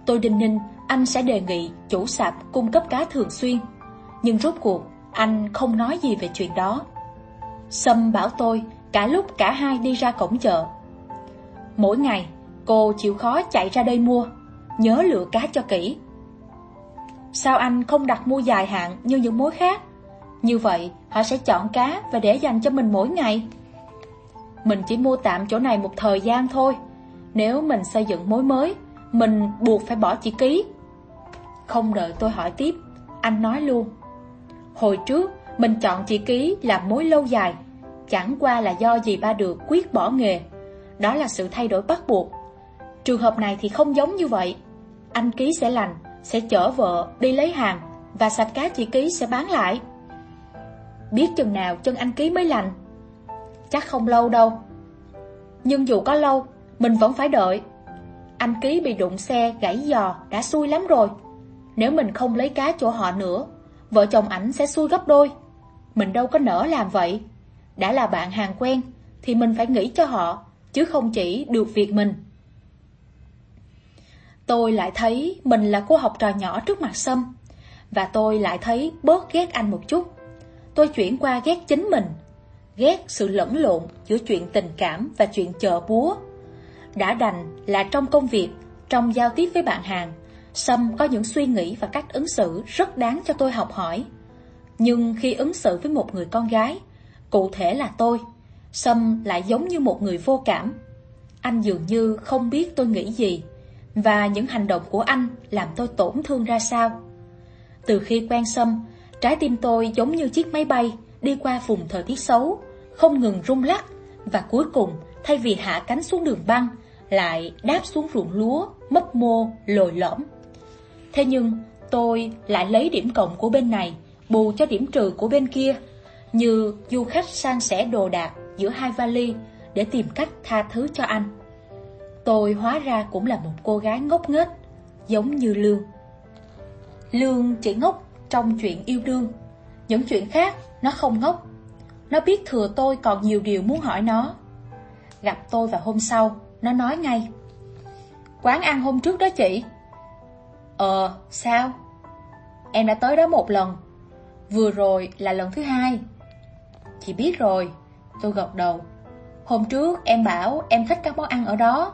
Speaker 1: Tôi đinh ninh anh sẽ đề nghị chủ sạp cung cấp cá thường xuyên. Nhưng rốt cuộc anh không nói gì về chuyện đó. Sâm bảo tôi cả lúc cả hai đi ra cổng chợ. Mỗi ngày Cô chịu khó chạy ra đây mua Nhớ lựa cá cho kỹ. Sao anh không đặt mua dài hạn như những mối khác? Như vậy họ sẽ chọn cá và để dành cho mình mỗi ngày. Mình chỉ mua tạm chỗ này một thời gian thôi. Nếu mình xây dựng mối mới mình buộc phải bỏ chỉ ký. Không đợi tôi hỏi tiếp, anh nói luôn. Hồi trước, mình chọn chỉ ký làm mối lâu dài, chẳng qua là do gì ba được quyết bỏ nghề. Đó là sự thay đổi bắt buộc. Trường hợp này thì không giống như vậy. Anh ký sẽ lành, sẽ chở vợ đi lấy hàng và sạch cá chị ký sẽ bán lại. Biết chừng nào chân anh ký mới lành Chắc không lâu đâu Nhưng dù có lâu Mình vẫn phải đợi Anh ký bị đụng xe gãy giò Đã xui lắm rồi Nếu mình không lấy cá chỗ họ nữa Vợ chồng ảnh sẽ xui gấp đôi Mình đâu có nỡ làm vậy đã là bạn hàng quen Thì mình phải nghĩ cho họ Chứ không chỉ được việc mình Tôi lại thấy mình là cô học trò nhỏ trước mặt Sâm Và tôi lại thấy bớt ghét anh một chút tôi chuyển qua ghét chính mình. Ghét sự lẫn lộn giữa chuyện tình cảm và chuyện chợ búa. Đã đành là trong công việc, trong giao tiếp với bạn hàng, Sâm có những suy nghĩ và cách ứng xử rất đáng cho tôi học hỏi. Nhưng khi ứng xử với một người con gái, cụ thể là tôi, Sâm lại giống như một người vô cảm. Anh dường như không biết tôi nghĩ gì, và những hành động của anh làm tôi tổn thương ra sao. Từ khi quen Sâm, Trái tim tôi giống như chiếc máy bay đi qua vùng thời tiết xấu, không ngừng rung lắc và cuối cùng thay vì hạ cánh xuống đường băng lại đáp xuống ruộng lúa, mấp mô, lồi lõm. Thế nhưng tôi lại lấy điểm cộng của bên này bù cho điểm trừ của bên kia, như du khách sang sẻ đồ đạc giữa hai vali để tìm cách tha thứ cho anh. Tôi hóa ra cũng là một cô gái ngốc nghếch, giống như Lương. Lương chỉ ngốc trong chuyện yêu đương. Những chuyện khác, nó không ngốc. Nó biết thừa tôi còn nhiều điều muốn hỏi nó. Gặp tôi vào hôm sau, nó nói ngay. Quán ăn hôm trước đó chị. Ờ, sao? Em đã tới đó một lần. Vừa rồi là lần thứ hai. Chị biết rồi, tôi gật đầu. Hôm trước em bảo em thích các món ăn ở đó.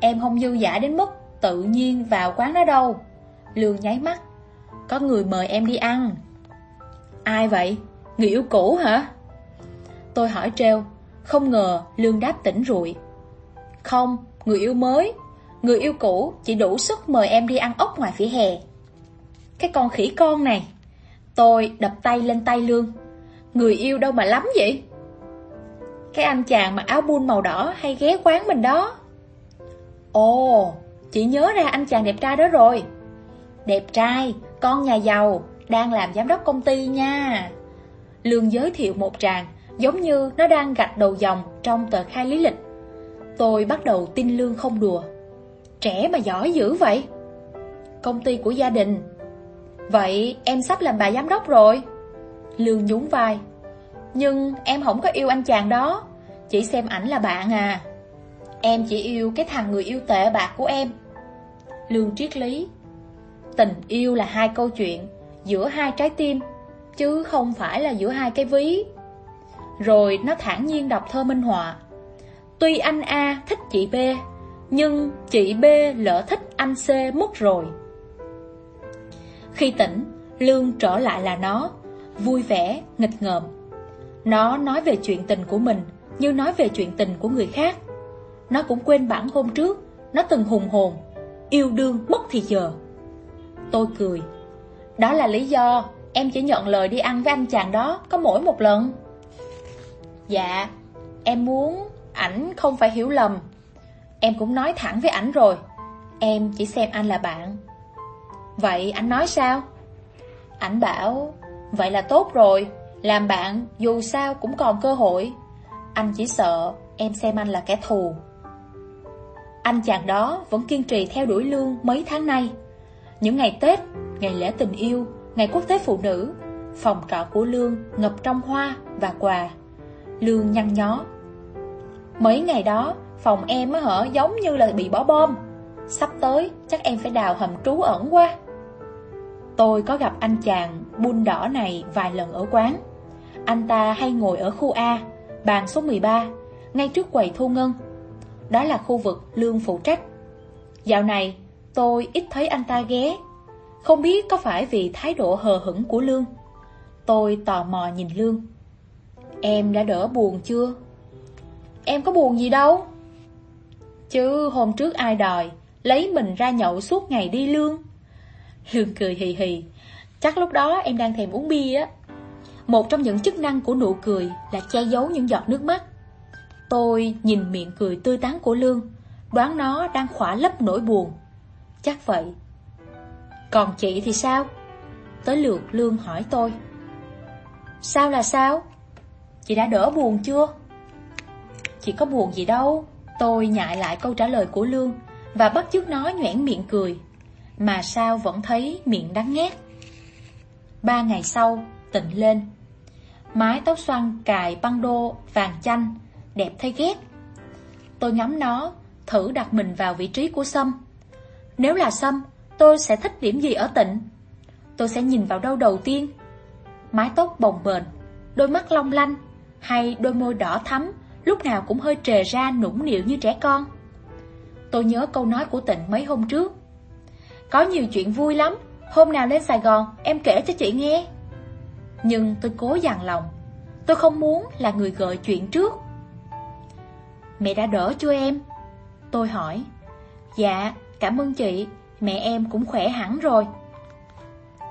Speaker 1: Em không dư dả đến mức tự nhiên vào quán đó đâu. Lương nháy mắt. Có người mời em đi ăn Ai vậy? Người yêu cũ hả? Tôi hỏi treo Không ngờ Lương đáp tỉnh rụi Không, người yêu mới Người yêu cũ chỉ đủ sức mời em đi ăn ốc ngoài phía hè Cái con khỉ con này Tôi đập tay lên tay Lương Người yêu đâu mà lắm vậy Cái anh chàng mặc áo buôn màu đỏ hay ghé quán mình đó Ồ, chị nhớ ra anh chàng đẹp trai đó rồi Đẹp trai, con nhà giàu, đang làm giám đốc công ty nha. Lương giới thiệu một tràng, giống như nó đang gạch đầu dòng trong tờ khai lý lịch. Tôi bắt đầu tin Lương không đùa. Trẻ mà giỏi dữ vậy. Công ty của gia đình. Vậy em sắp làm bà giám đốc rồi. Lương nhún vai. Nhưng em không có yêu anh chàng đó, chỉ xem ảnh là bạn à. Em chỉ yêu cái thằng người yêu tệ bạc của em. Lương triết lý Tình yêu là hai câu chuyện Giữa hai trái tim Chứ không phải là giữa hai cái ví Rồi nó thản nhiên đọc thơ minh họa Tuy anh A thích chị B Nhưng chị B lỡ thích anh C mất rồi Khi tỉnh Lương trở lại là nó Vui vẻ, nghịch ngợm. Nó nói về chuyện tình của mình Như nói về chuyện tình của người khác. Nó cũng quên bản hôm trước Nó từng hùng hồn Yêu đương mất thì giờ. Tôi cười. Đó là lý do Em chỉ nhận lời đi ăn với anh chàng đó Có mỗi một lần. Dạ Em muốn ảnh không phải hiểu lầm. Em cũng nói thẳng với ảnh rồi. Em chỉ xem anh là bạn. Vậy anh nói sao? Ảnh bảo Vậy là tốt rồi Làm bạn dù sao cũng còn cơ hội Anh chỉ sợ em xem anh là kẻ thù Anh chàng đó vẫn kiên trì theo đuổi Lương mấy tháng nay những ngày Tết, ngày lễ tình yêu, ngày quốc tế phụ nữ, phòng trọ của Lương ngập trong hoa và quà. Lương nhăn nhó. Mấy ngày đó, phòng em á hở giống như là bị bỏ bom. Sắp tới, chắc em phải đào hầm trú ẩn quá. Tôi có gặp anh chàng bun đỏ này vài lần ở quán. Anh ta hay ngồi ở khu A, bàn số 13, ngay trước quầy thu ngân. Đó là khu vực Lương phụ trách. Dạo này, Tôi ít thấy anh ta ghé Không biết có phải vì thái độ hờ hững của Lương Tôi tò mò nhìn Lương Em đã đỡ buồn chưa? Em có buồn gì đâu Chứ hôm trước ai đòi lấy mình ra nhậu suốt ngày đi lương. Lương cười hì hì, chắc lúc đó em đang thèm uống bia á. Một trong những chức năng của nụ cười là che giấu những giọt nước mắt. Tôi nhìn miệng cười tươi tắn của Lương, đoán nó đang khỏa lấp nỗi buồn. Chắc vậy. Còn chị thì sao? Tới lượt Lương hỏi tôi. Sao là sao? Chị đã đỡ buồn chưa? Chị có buồn gì đâu. Tôi nhại lại câu trả lời của Lương và bắt chước nó nhoẻn miệng cười. Mà sao vẫn thấy miệng đắng ngát. Ba ngày sau, tịnh lên. Mái tóc xoăn cài băng đô vàng chanh, đẹp thay ghét. Tôi ngắm nó, thử đặt mình vào vị trí của Sâm. Nếu là Sâm, tôi sẽ thích điểm gì ở tịnh? Tôi sẽ nhìn vào đâu đầu tiên? Mái tóc bồng bềnh, đôi mắt long lanh, hay đôi môi đỏ thắm, lúc nào cũng hơi trề ra nũng nịu như trẻ con. Tôi nhớ câu nói của tịnh mấy hôm trước. Có nhiều chuyện vui lắm, hôm nào lên Sài Gòn em kể cho chị nghe. Nhưng tôi cố dằn lòng, tôi không muốn là người gợi chuyện trước. Mẹ đã đỡ chưa em? Tôi hỏi. Dạ, cảm ơn chị, mẹ em cũng khỏe hẳn rồi.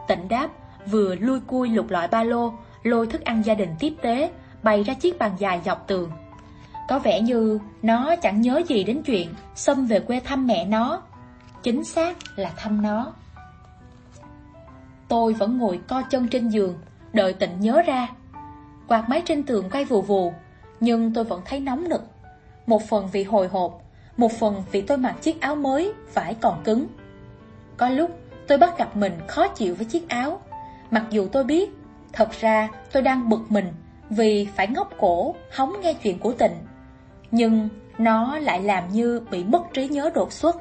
Speaker 1: Tịnh đáp, vừa lui cui lục lọi ba lô, lôi thức ăn gia đình tiếp tế, bày ra chiếc bàn dài dọc tường. Có vẻ như nó chẳng nhớ gì đến chuyện xâm về quê thăm mẹ nó. Chính xác là thăm nó. Tôi vẫn ngồi co chân trên giường, đợi tịnh nhớ ra. Quạt máy trên tường quay vù vù, nhưng tôi vẫn thấy nóng nực. Một phần vì hồi hộp, một phần vì tôi mặc chiếc áo mới, vải còn cứng. Có lúc tôi bắt gặp mình khó chịu với chiếc áo, mặc dù tôi biết, thật ra tôi đang bực mình vì phải ngóc cổ, hóng nghe chuyện của tình. Nhưng nó lại làm như bị mất trí nhớ đột xuất.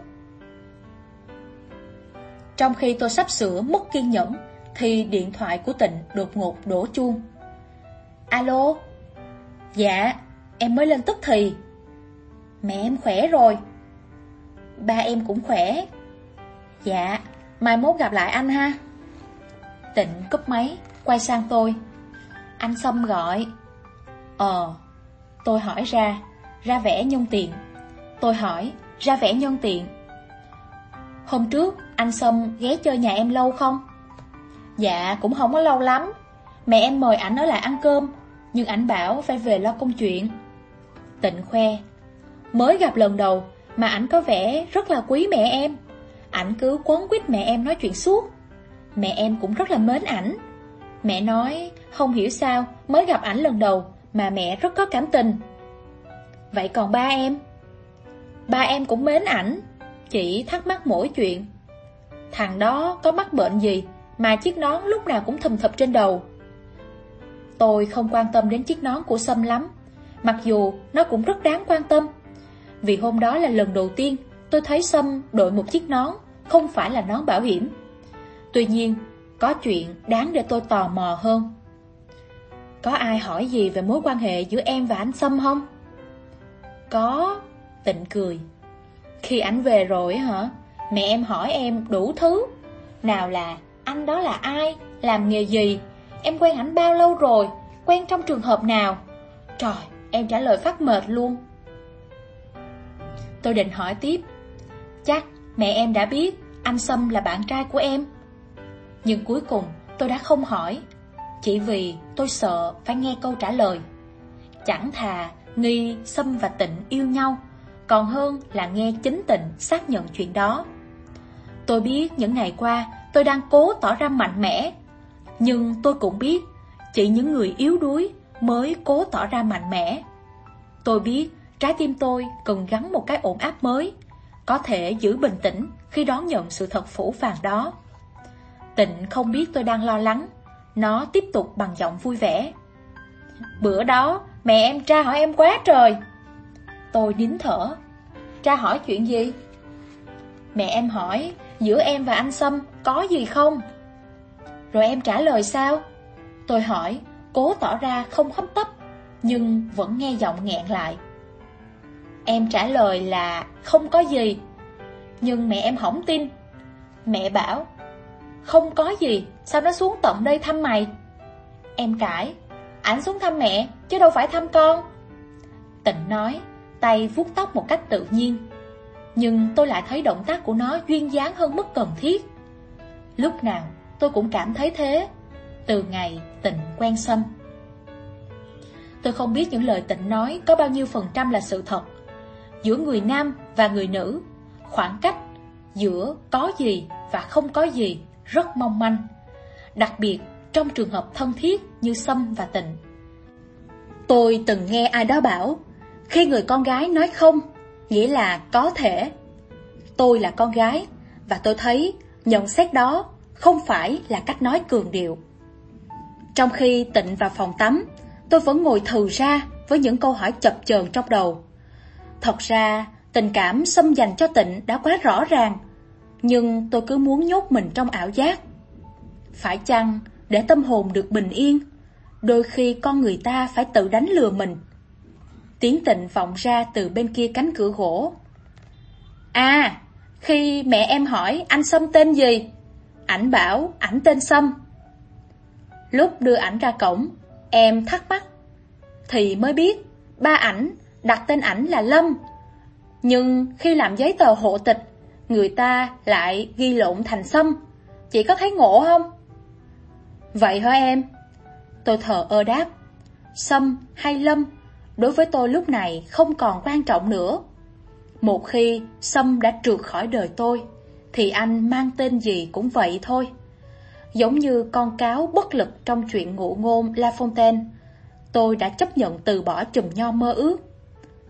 Speaker 1: Trong khi tôi sắp sửa mất kiên nhẫn, thì điện thoại của tịnh đột ngột đổ chuông. Alo? Dạ, em mới lên tức thì. Mẹ em khỏe rồi. Ba em cũng khỏe. Dạ, mai mốt gặp lại anh ha. Tịnh cúp máy, quay sang tôi. Anh Sâm gọi. Ờ, tôi hỏi ra, ra vẻ nhân tiện. Tôi hỏi, ra vẻ nhân tiện. Hôm trước, anh Sâm ghé chơi nhà em lâu không? Dạ, cũng không có lâu lắm. Mẹ em mời ảnh ở lại ăn cơm, nhưng ảnh bảo phải về lo công chuyện. Tịnh khoe, Mới gặp lần đầu mà ảnh có vẻ rất là quý mẹ em. Ảnh cứ quấn quýt mẹ em nói chuyện suốt. Mẹ em cũng rất là mến ảnh. Mẹ nói không hiểu sao mới gặp ảnh lần đầu mà mẹ rất có cảm tình. Vậy còn ba em? Ba em cũng mến ảnh, chỉ thắc mắc mỗi chuyện. Thằng đó có mắc bệnh gì mà chiếc nón lúc nào cũng thầm thập trên đầu. Tôi không quan tâm đến chiếc nón của Sâm lắm, mặc dù nó cũng rất đáng quan tâm. Vì hôm đó là lần đầu tiên tôi thấy Sâm đội một chiếc nón, không phải là nón bảo hiểm. Tuy nhiên, có chuyện đáng để tôi tò mò hơn. Có ai hỏi gì về mối quan hệ giữa em và anh Sâm không? Có, tịnh cười. Khi ảnh về rồi hả, mẹ em hỏi em đủ thứ. Nào là anh đó là ai, làm nghề gì, em quen ảnh bao lâu rồi, quen trong trường hợp nào. Trời, em trả lời phát mệt luôn. Tôi định hỏi tiếp. Chắc mẹ em đã biết Anh Sâm là bạn trai của em. Nhưng cuối cùng tôi đã không hỏi. Chỉ vì tôi sợ phải nghe câu trả lời. Chẳng thà nghi Sâm và Tịnh yêu nhau Còn hơn là nghe chính Tịnh xác nhận chuyện đó. Tôi biết những ngày qua tôi đang cố tỏ ra mạnh mẽ Nhưng tôi cũng biết Chỉ những người yếu đuối mới cố tỏ ra mạnh mẽ Tôi biết Trái tim tôi cần gắn một cái ổn áp mới, có thể giữ bình tĩnh khi đón nhận sự thật phủ phàng đó. Tịnh không biết tôi đang lo lắng, nó tiếp tục bằng giọng vui vẻ. Bữa đó, mẹ em tra hỏi em quá trời. Tôi nín thở. Tra hỏi chuyện gì? Mẹ em hỏi, giữa em và anh Sâm có gì không? Rồi em trả lời sao? Tôi hỏi, cố tỏ ra không hấp tấp, nhưng vẫn nghe giọng nghẹn lại. Em trả lời là không có gì Nhưng mẹ em không tin Mẹ bảo Không có gì, sao nó xuống tận đây thăm mày Em cãi Ảnh xuống thăm mẹ, chứ đâu phải thăm con Tịnh nói Tay vuốt tóc một cách tự nhiên nhưng tôi lại thấy động tác của nó duyên dáng hơn mức cần thiết. Lúc nào tôi cũng cảm thấy thế, từ ngày tịnh quen Sâm. Tôi không biết những lời tịnh nói có bao nhiêu phần trăm là sự thật. Giữa người nam và người nữ, khoảng cách giữa có gì và không có gì rất mong manh. Đặc biệt trong trường hợp thân thiết như Sâm và Tịnh. Tôi từng nghe ai đó bảo, khi người con gái nói không, nghĩa là có thể. Tôi là con gái, và tôi thấy nhận xét đó không phải là cách nói cường điệu. Trong khi Tịnh vào phòng tắm, tôi vẫn ngồi thừ ra với những câu hỏi chập chờn trong đầu. Thật ra, tình cảm xâm dành cho Tịnh đã quá rõ ràng, nhưng tôi cứ muốn nhốt mình trong ảo giác. Phải chăng để tâm hồn được bình yên, đôi khi con người ta phải tự đánh lừa mình. Tiếng tịnh vọng ra từ bên kia cánh cửa gỗ. À, khi mẹ em hỏi anh Sâm tên gì, ảnh bảo ảnh tên Sâm. Lúc đưa ảnh ra cổng, em thắc mắc, thì mới biết ba ảnh đặt tên ảnh là Lâm. Nhưng khi làm giấy tờ hộ tịch, người ta lại ghi lộn thành Sâm. Chị có thấy ngộ không? Vậy hả em? Tôi thờ ơ đáp. Sâm hay Lâm, đối với tôi lúc này không còn quan trọng nữa. Một khi Sâm đã trượt khỏi đời tôi, thì anh mang tên gì cũng vậy thôi. Giống như con cáo bất lực trong chuyện ngụ ngôn La Fontaine, tôi đã chấp nhận từ bỏ chùm nho mơ ước.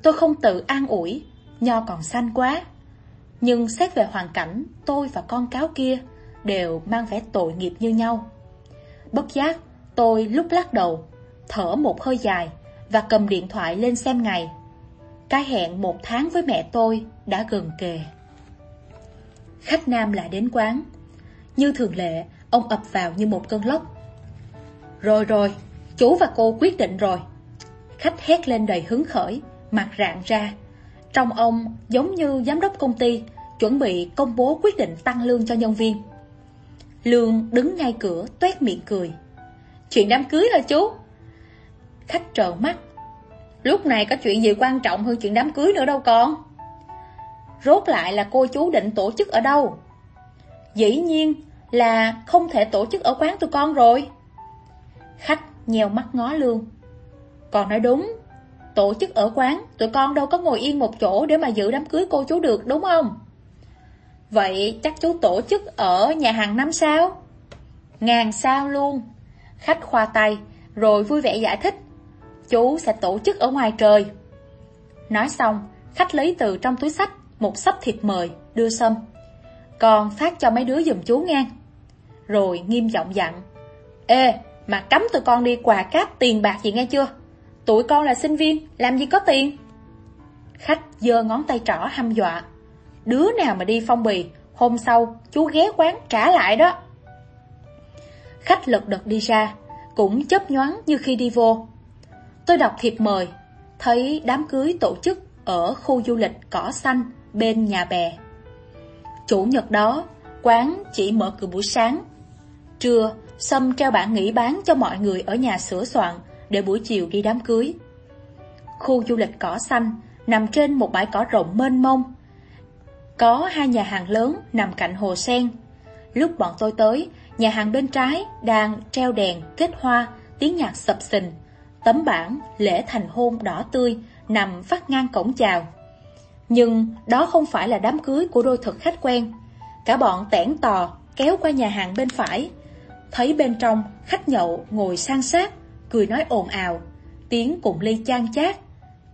Speaker 1: Tôi không tự an ủi, nho còn xanh quá. Nhưng xét về hoàn cảnh, tôi và con cáo kia đều mang vẻ tội nghiệp như nhau. Bất giác, tôi lúc lắc đầu, thở một hơi dài và cầm điện thoại lên xem ngày. Cái hẹn một tháng với mẹ tôi đã gần kề. Khách nam lại đến quán. Như thường lệ, ông ập vào như một cơn lốc. Rồi rồi, chú và cô quyết định rồi. Khách hét lên đầy hứng khởi, mặt rạng ra. Trong ông giống như giám đốc công ty, chuẩn bị công bố quyết định tăng lương cho nhân viên. Lương đứng ngay cửa tuét miệng cười Chuyện đám cưới hả chú Khách trợn mắt Lúc này có chuyện gì quan trọng hơn chuyện đám cưới nữa đâu con Rốt lại là cô chú định tổ chức ở đâu Dĩ nhiên là không thể tổ chức ở quán tụi con rồi Khách nhèo mắt ngó lương Còn nói đúng Tổ chức ở quán Tụi con đâu có ngồi yên một chỗ để mà giữ đám cưới cô chú được đúng không Vậy chắc chú tổ chức ở nhà hàng năm sao? Ngàn sao luôn. Khách khoa tay, rồi vui vẻ giải thích. Chú sẽ tổ chức ở ngoài trời. Nói xong, khách lấy từ trong túi sách một sấp thịt mời, đưa Sâm. Còn phát cho mấy đứa giùm chú nghe. Rồi nghiêm giọng dặn. Ê, mà cấm tụi con đi quà cáp tiền bạc gì nghe chưa? Tụi con là sinh viên, làm gì có tiền? Khách giơ ngón tay trỏ hăm dọa. Đứa nào mà đi phong bì Hôm sau chú ghé quán trả lại đó Khách lật đật đi ra Cũng chấp nhoáng như khi đi vô Tôi đọc thiệp mời Thấy đám cưới tổ chức Ở khu du lịch cỏ xanh Bên nhà bè Chủ nhật đó Quán chỉ mở cửa buổi sáng Trưa Sâm treo bản nghỉ bán cho mọi người ở nhà sửa soạn Để buổi chiều đi đám cưới Khu du lịch cỏ xanh Nằm trên một bãi cỏ rộng mênh mông có hai nhà hàng lớn nằm cạnh hồ sen. Lúc bọn tôi tới, nhà hàng bên trái đang treo đèn, kết hoa, tiếng nhạc sập sình. Tấm bảng lễ thành hôn đỏ tươi nằm phát ngang cổng chào. Nhưng đó không phải là đám cưới của đôi thực khách quen. Cả bọn tẻn tò kéo qua nhà hàng bên phải. Thấy bên trong khách nhậu ngồi sang sát, cười nói ồn ào. Tiếng cùng ly chan chát,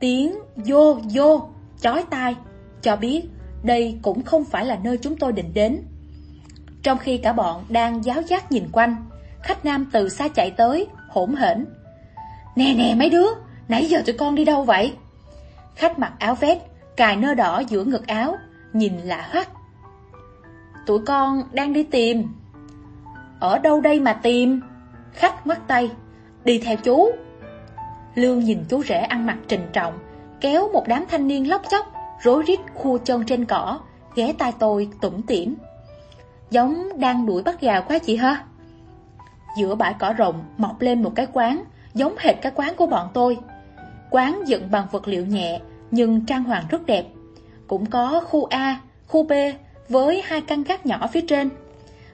Speaker 1: tiếng vô vô, chói tai, cho biết đây cũng không phải là nơi chúng tôi định đến. Trong khi cả bọn đang giáo giác nhìn quanh, khách nam từ xa chạy tới, hỗn hển. Nè nè mấy đứa, nãy giờ tụi con đi đâu vậy? Khách mặc áo vest, cài nơ đỏ giữa ngực áo, nhìn lạ hoắc. Tụi con đang đi tìm. Ở đâu đây mà tìm? Khách ngoắt tay, đi theo chú. Lương nhìn chú rể ăn mặc trình trọng, kéo một đám thanh niên lóc chóc rối rít khu chân trên cỏ, ghé tai tôi tủm tỉm. Giống đang đuổi bắt gà quá chị ha? Giữa bãi cỏ rộng mọc lên một cái quán, giống hệt các quán của bọn tôi. Quán dựng bằng vật liệu nhẹ, nhưng trang hoàng rất đẹp. cũng có khu A, khu B với hai căn gác nhỏ phía trên.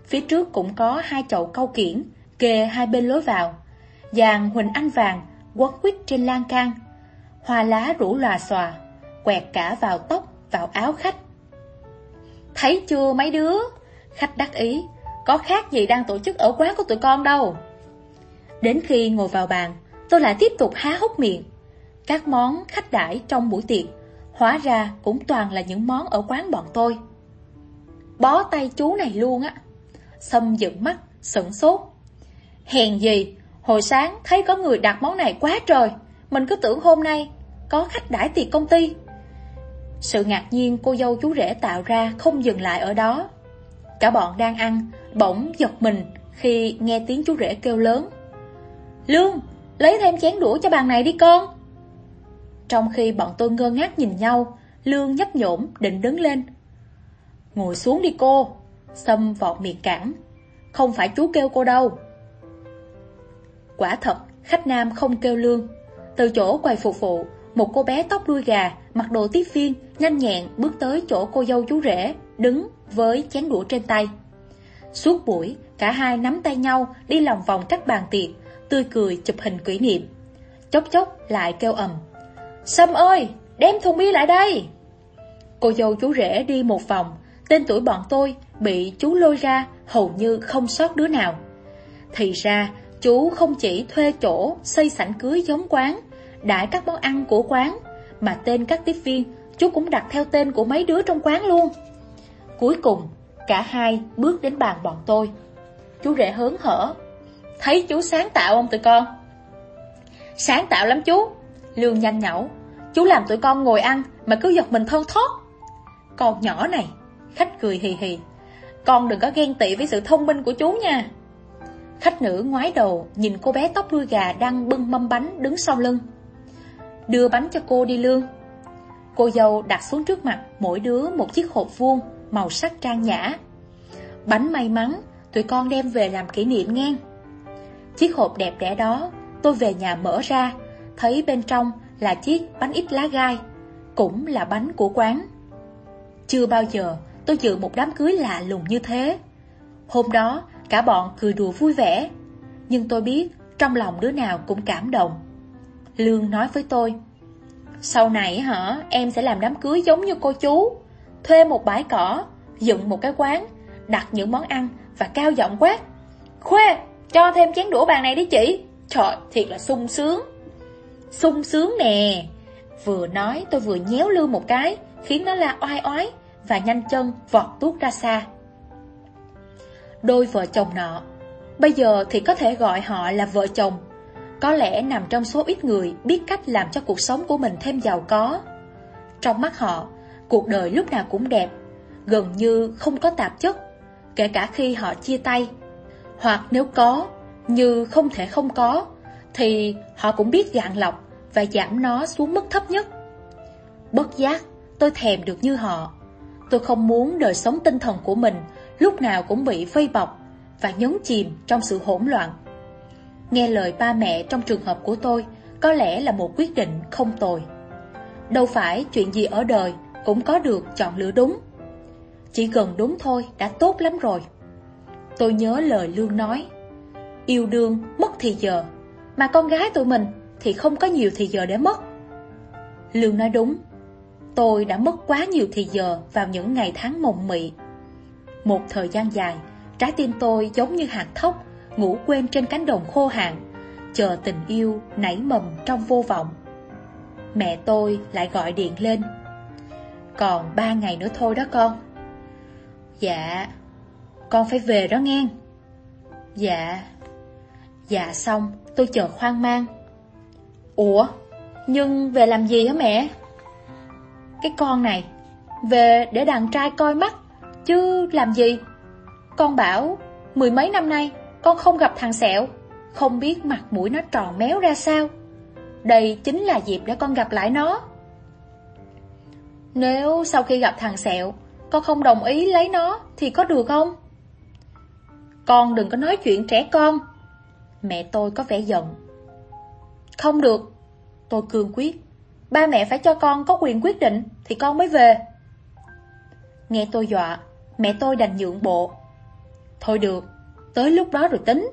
Speaker 1: Phía trước cũng có hai chậu câu kiển kề hai bên lối vào. Dàn Huỳnh Anh vàng quấn quýt trên lan can. Hoa lá rủ lòa xòa, quẹt cả vào tóc, vào áo khách. Thấy chưa mấy đứa? Khách đắc ý, có khác gì đang tổ chức ở quán của tụi con đâu. Đến khi ngồi vào bàn, tôi lại tiếp tục há hốc miệng. Các món khách đãi trong buổi tiệc, hóa ra cũng toàn là những món ở quán bọn tôi. Bó tay chú này luôn á. Sâm dựng mắt, sửng sốt. Hèn gì, hồi sáng thấy có người đặt món này quá trời, mình cứ tưởng hôm nay có khách đãi tiệc công ty. Sự ngạc nhiên cô dâu chú rể tạo ra không dừng lại ở đó. Cả bọn đang ăn, bỗng giật mình khi nghe tiếng chú rể kêu lớn. Lương, lấy thêm chén đũa cho bàn này đi con. Trong khi bọn tôi ngơ ngác nhìn nhau, Lương nhấp nhổm định đứng lên. Ngồi xuống đi cô. Sâm vọt miệng cản. Không phải chú kêu cô đâu. Quả thật, khách nam không kêu Lương. Từ chỗ quầy phục vụ, một cô bé tóc đuôi gà, mặc đồ tiếp viên, nhanh nhẹn bước tới chỗ cô dâu chú rể, đứng với chén đũa trên tay. Suốt buổi, cả hai nắm tay nhau đi lòng vòng các bàn tiệc, tươi cười chụp hình kỷ niệm. Chốc chốc lại kêu ầm. Sâm ơi, đem thùng bia lại đây. Cô dâu chú rể đi một vòng, tên tuổi bọn tôi bị chú lôi ra hầu như không sót đứa nào. Thì ra, chú không chỉ thuê chỗ xây sảnh cưới giống quán, đãi các món ăn của quán, mà tên các tiếp viên chú cũng đặt theo tên của mấy đứa trong quán luôn. Cuối cùng, cả hai bước đến bàn bọn tôi. Chú rể hớn hở. Thấy chú sáng tạo không tụi con? Sáng tạo lắm chú. Lương nhanh nhẩu. Chú làm tụi con ngồi ăn mà cứ giật mình thon thót. Con nhỏ này, khách cười hì hì. Con đừng có ghen tị với sự thông minh của chú nha. Khách nữ ngoái đầu nhìn cô bé tóc đuôi gà đang bưng mâm bánh đứng sau lưng. Đưa bánh cho cô đi lương. Cô dâu đặt xuống trước mặt mỗi đứa một chiếc hộp vuông màu sắc trang nhã. Bánh may mắn, tụi con đem về làm kỷ niệm ngang. Chiếc hộp đẹp đẽ đó, tôi về nhà mở ra, thấy bên trong là chiếc bánh ít lá gai, cũng là bánh của quán. Chưa bao giờ tôi dự một đám cưới lạ lùng như thế. Hôm đó, cả bọn cười đùa vui vẻ, nhưng tôi biết trong lòng đứa nào cũng cảm động. Lương nói với tôi, sau này hả, em sẽ làm đám cưới giống như cô chú thuê một bãi cỏ, dựng một cái quán, đặt những món ăn và cao giọng quát. Khuê, cho thêm chén đũa bàn này đi chị. Trời, thiệt là sung sướng. Sung sướng nè. Vừa nói tôi vừa nhéo lư một cái, khiến nó la oai oái và nhanh chân vọt tuốt ra xa. Đôi vợ chồng nọ, bây giờ thì có thể gọi họ là vợ chồng. Có lẽ nằm trong số ít người biết cách làm cho cuộc sống của mình thêm giàu có. Trong mắt họ, Cuộc đời lúc nào cũng đẹp, gần như không có tạp chất, kể cả khi họ chia tay. Hoặc nếu có, như không thể không có, thì họ cũng biết gạn lọc và giảm nó xuống mức thấp nhất. Bất giác, tôi thèm được như họ. Tôi không muốn đời sống tinh thần của mình lúc nào cũng bị vây bọc và nhấn chìm trong sự hỗn loạn. Nghe lời ba mẹ trong trường hợp của tôi có lẽ là một quyết định không tồi. Đâu phải chuyện gì ở đời cũng có được chọn lựa đúng. Chỉ gần đúng thôi đã tốt lắm rồi. Tôi nhớ lời Lương nói, yêu đương mất thì giờ, mà con gái tụi mình thì không có nhiều thì giờ để mất. Lương nói đúng, tôi đã mất quá nhiều thì giờ vào những ngày tháng mộng mị. Một thời gian dài, trái tim tôi giống như hạt thóc, ngủ quên trên cánh đồng khô hạn, chờ tình yêu nảy mầm trong vô vọng. Mẹ tôi lại gọi điện lên còn ba ngày nữa thôi đó con Dạ con phải về đó nghe. Dạ. Dạ xong tôi chờ khoan mang. Ủa? Nhưng về làm gì hả mẹ? Cái con này Về để đàn trai coi mắt Chứ làm gì? Con bảo Mười mấy năm nay Con không gặp thằng Sẹo. Không biết mặt mũi nó tròn méo ra sao. Đây chính là dịp để con gặp lại nó. Nếu sau khi gặp thằng Sẹo, con không đồng ý lấy nó thì có được không? Con đừng có nói chuyện trẻ con. Mẹ tôi có vẻ giận. Không được. Tôi cương quyết. Ba mẹ phải cho con có quyền quyết định thì con mới về. Nghe tôi dọa, mẹ tôi đành nhượng bộ. Thôi được, tới lúc đó rồi tính.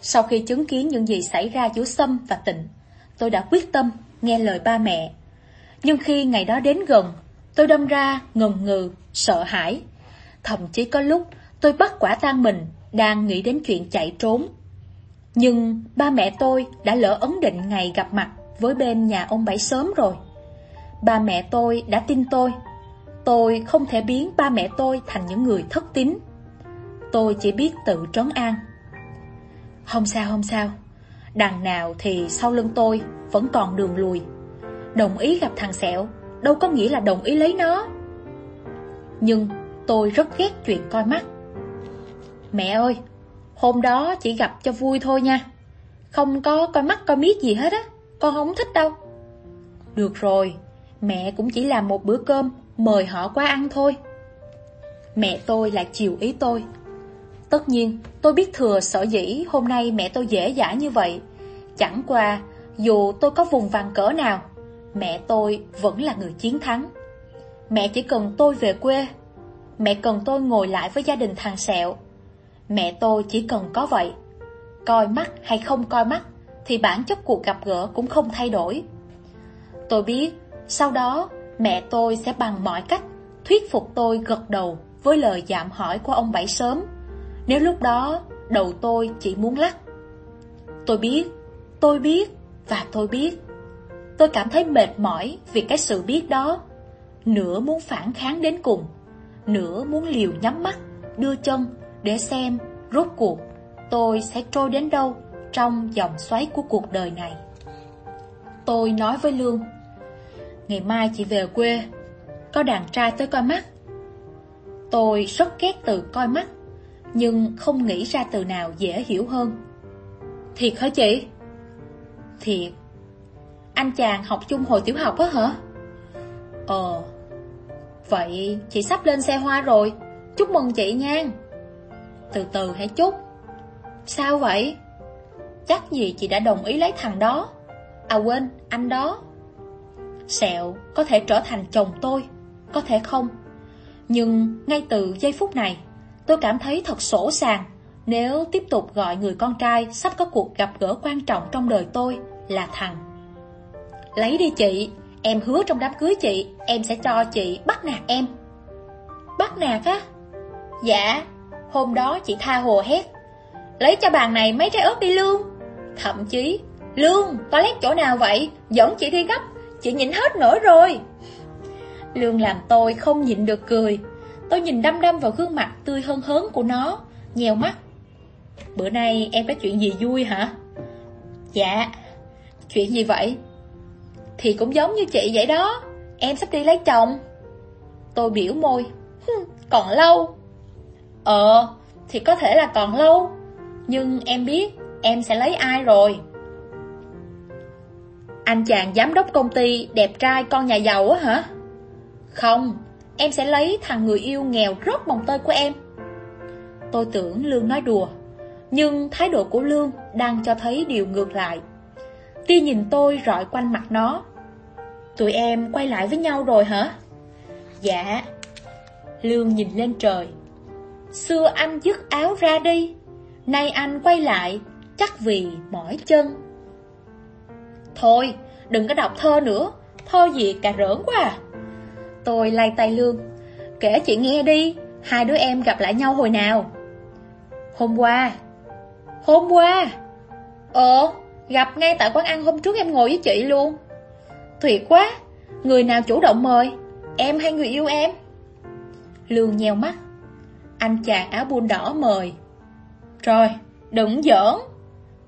Speaker 1: Sau khi chứng kiến những gì xảy ra giữa Sâm và Tịnh, tôi đã quyết tâm nghe lời ba mẹ. Nhưng khi ngày đó đến gần, tôi đâm ra ngần ngừ, sợ hãi. Thậm chí có lúc tôi bắt quả tang mình đang nghĩ đến chuyện chạy trốn. Nhưng ba mẹ tôi đã lỡ ấn định ngày gặp mặt với bên nhà ông Bảy sớm rồi. Ba mẹ tôi đã tin tôi. Tôi không thể biến ba mẹ tôi thành những người thất tín. Tôi chỉ biết tự trấn an. Không sao, không sao. Đằng nào thì sau lưng tôi vẫn còn đường lùi. Đồng ý gặp thằng Sẹo, đâu có nghĩa là đồng ý lấy nó. Nhưng tôi rất ghét chuyện coi mắt. Mẹ ơi, hôm đó chỉ gặp cho vui thôi nha. Không có coi mắt coi miết gì hết á, con không thích đâu. Được rồi, mẹ cũng chỉ làm một bữa cơm, mời họ qua ăn thôi. Mẹ tôi lại chiều ý tôi. Tất nhiên, tôi biết thừa sở dĩ hôm nay mẹ tôi dễ dãi như vậy. Chẳng qua, dù tôi có vùng vàng cỡ nào, mẹ tôi vẫn là người chiến thắng. Mẹ chỉ cần tôi về quê, mẹ cần tôi ngồi lại với gia đình thằng Sẹo. Mẹ tôi chỉ cần có vậy. Coi mắt hay không coi mắt, thì bản chất cuộc gặp gỡ cũng không thay đổi. Tôi biết, sau đó mẹ tôi sẽ bằng mọi cách thuyết phục tôi gật đầu với lời dạm hỏi của ông Bảy sớm. Nếu lúc đó đầu tôi chỉ muốn lắc. Tôi biết, tôi biết và tôi biết. Tôi cảm thấy mệt mỏi vì cái sự biết đó. Nửa muốn phản kháng đến cùng, nửa muốn liều nhắm mắt, đưa chân để xem rốt cuộc tôi sẽ trôi đến đâu trong dòng xoáy của cuộc đời này. Tôi nói với Lương, ngày mai chị về quê, có đàn trai tới coi mắt. Tôi rất ghét từ coi mắt, nhưng không nghĩ ra từ nào dễ hiểu hơn. Thiệt hả chị? Thiệt. Anh chàng học chung hồi tiểu học á hả? Ờ. Vậy chị sắp lên xe hoa rồi, chúc mừng chị nha. Từ từ hãy chút Sao vậy? Chắc gì chị đã đồng ý lấy thằng đó. À quên, anh đó. Sẹo có thể trở thành chồng tôi, có thể không. Nhưng ngay từ giây phút này, tôi cảm thấy thật sổ sàng nếu tiếp tục gọi người con trai sắp có cuộc gặp gỡ quan trọng trong đời tôi là thằng. Lấy đi chị, em hứa trong đám cưới chị, em sẽ cho chị bắt nạt em. Bắt nạt á? Dạ, hôm đó chị tha hồ hét. Lấy cho bàn này mấy trái ớt đi Lương. Thậm chí, Lương, toilet chỗ nào vậy? Dẫn chị đi gấp, chị nhịn hết nổi rồi. Lương làm tôi không nhịn được cười. Tôi nhìn đăm đăm vào gương mặt tươi hơn hớn của nó, nhèo mắt. Bữa nay em có chuyện gì vui hả? Dạ. Chuyện gì vậy? Thì cũng giống như chị vậy đó. Em sắp đi lấy chồng. Tôi biểu môi. Còn lâu. Ờ, thì có thể là còn lâu. Nhưng em biết em sẽ lấy ai rồi. Anh chàng giám đốc công ty đẹp trai con nhà giàu á hả? Không, em sẽ lấy thằng người yêu nghèo rớt mồng tơi của em. Tôi tưởng Lương nói đùa, nhưng thái độ của Lương đang cho thấy điều ngược lại. Tia nhìn tôi rọi quanh mặt nó. Tụi em quay lại với nhau rồi hả? Dạ. Lương nhìn lên trời. Xưa anh dứt áo ra đi, nay anh quay lại, chắc vì mỏi chân. Thôi, đừng có đọc thơ nữa, thơ gì cà rỡn quá à. Tôi lay tay Lương, kể chị nghe đi, hai đứa em gặp lại nhau hồi nào? Hôm qua. Hôm qua? Ờ, gặp ngay tại quán ăn hôm trước em ngồi với chị luôn. Tuyệt quá, người nào chủ động mời, em hay người yêu em? Lương nheo mắt, anh chàng áo buôn đỏ mời. Rồi, đừng giỡn,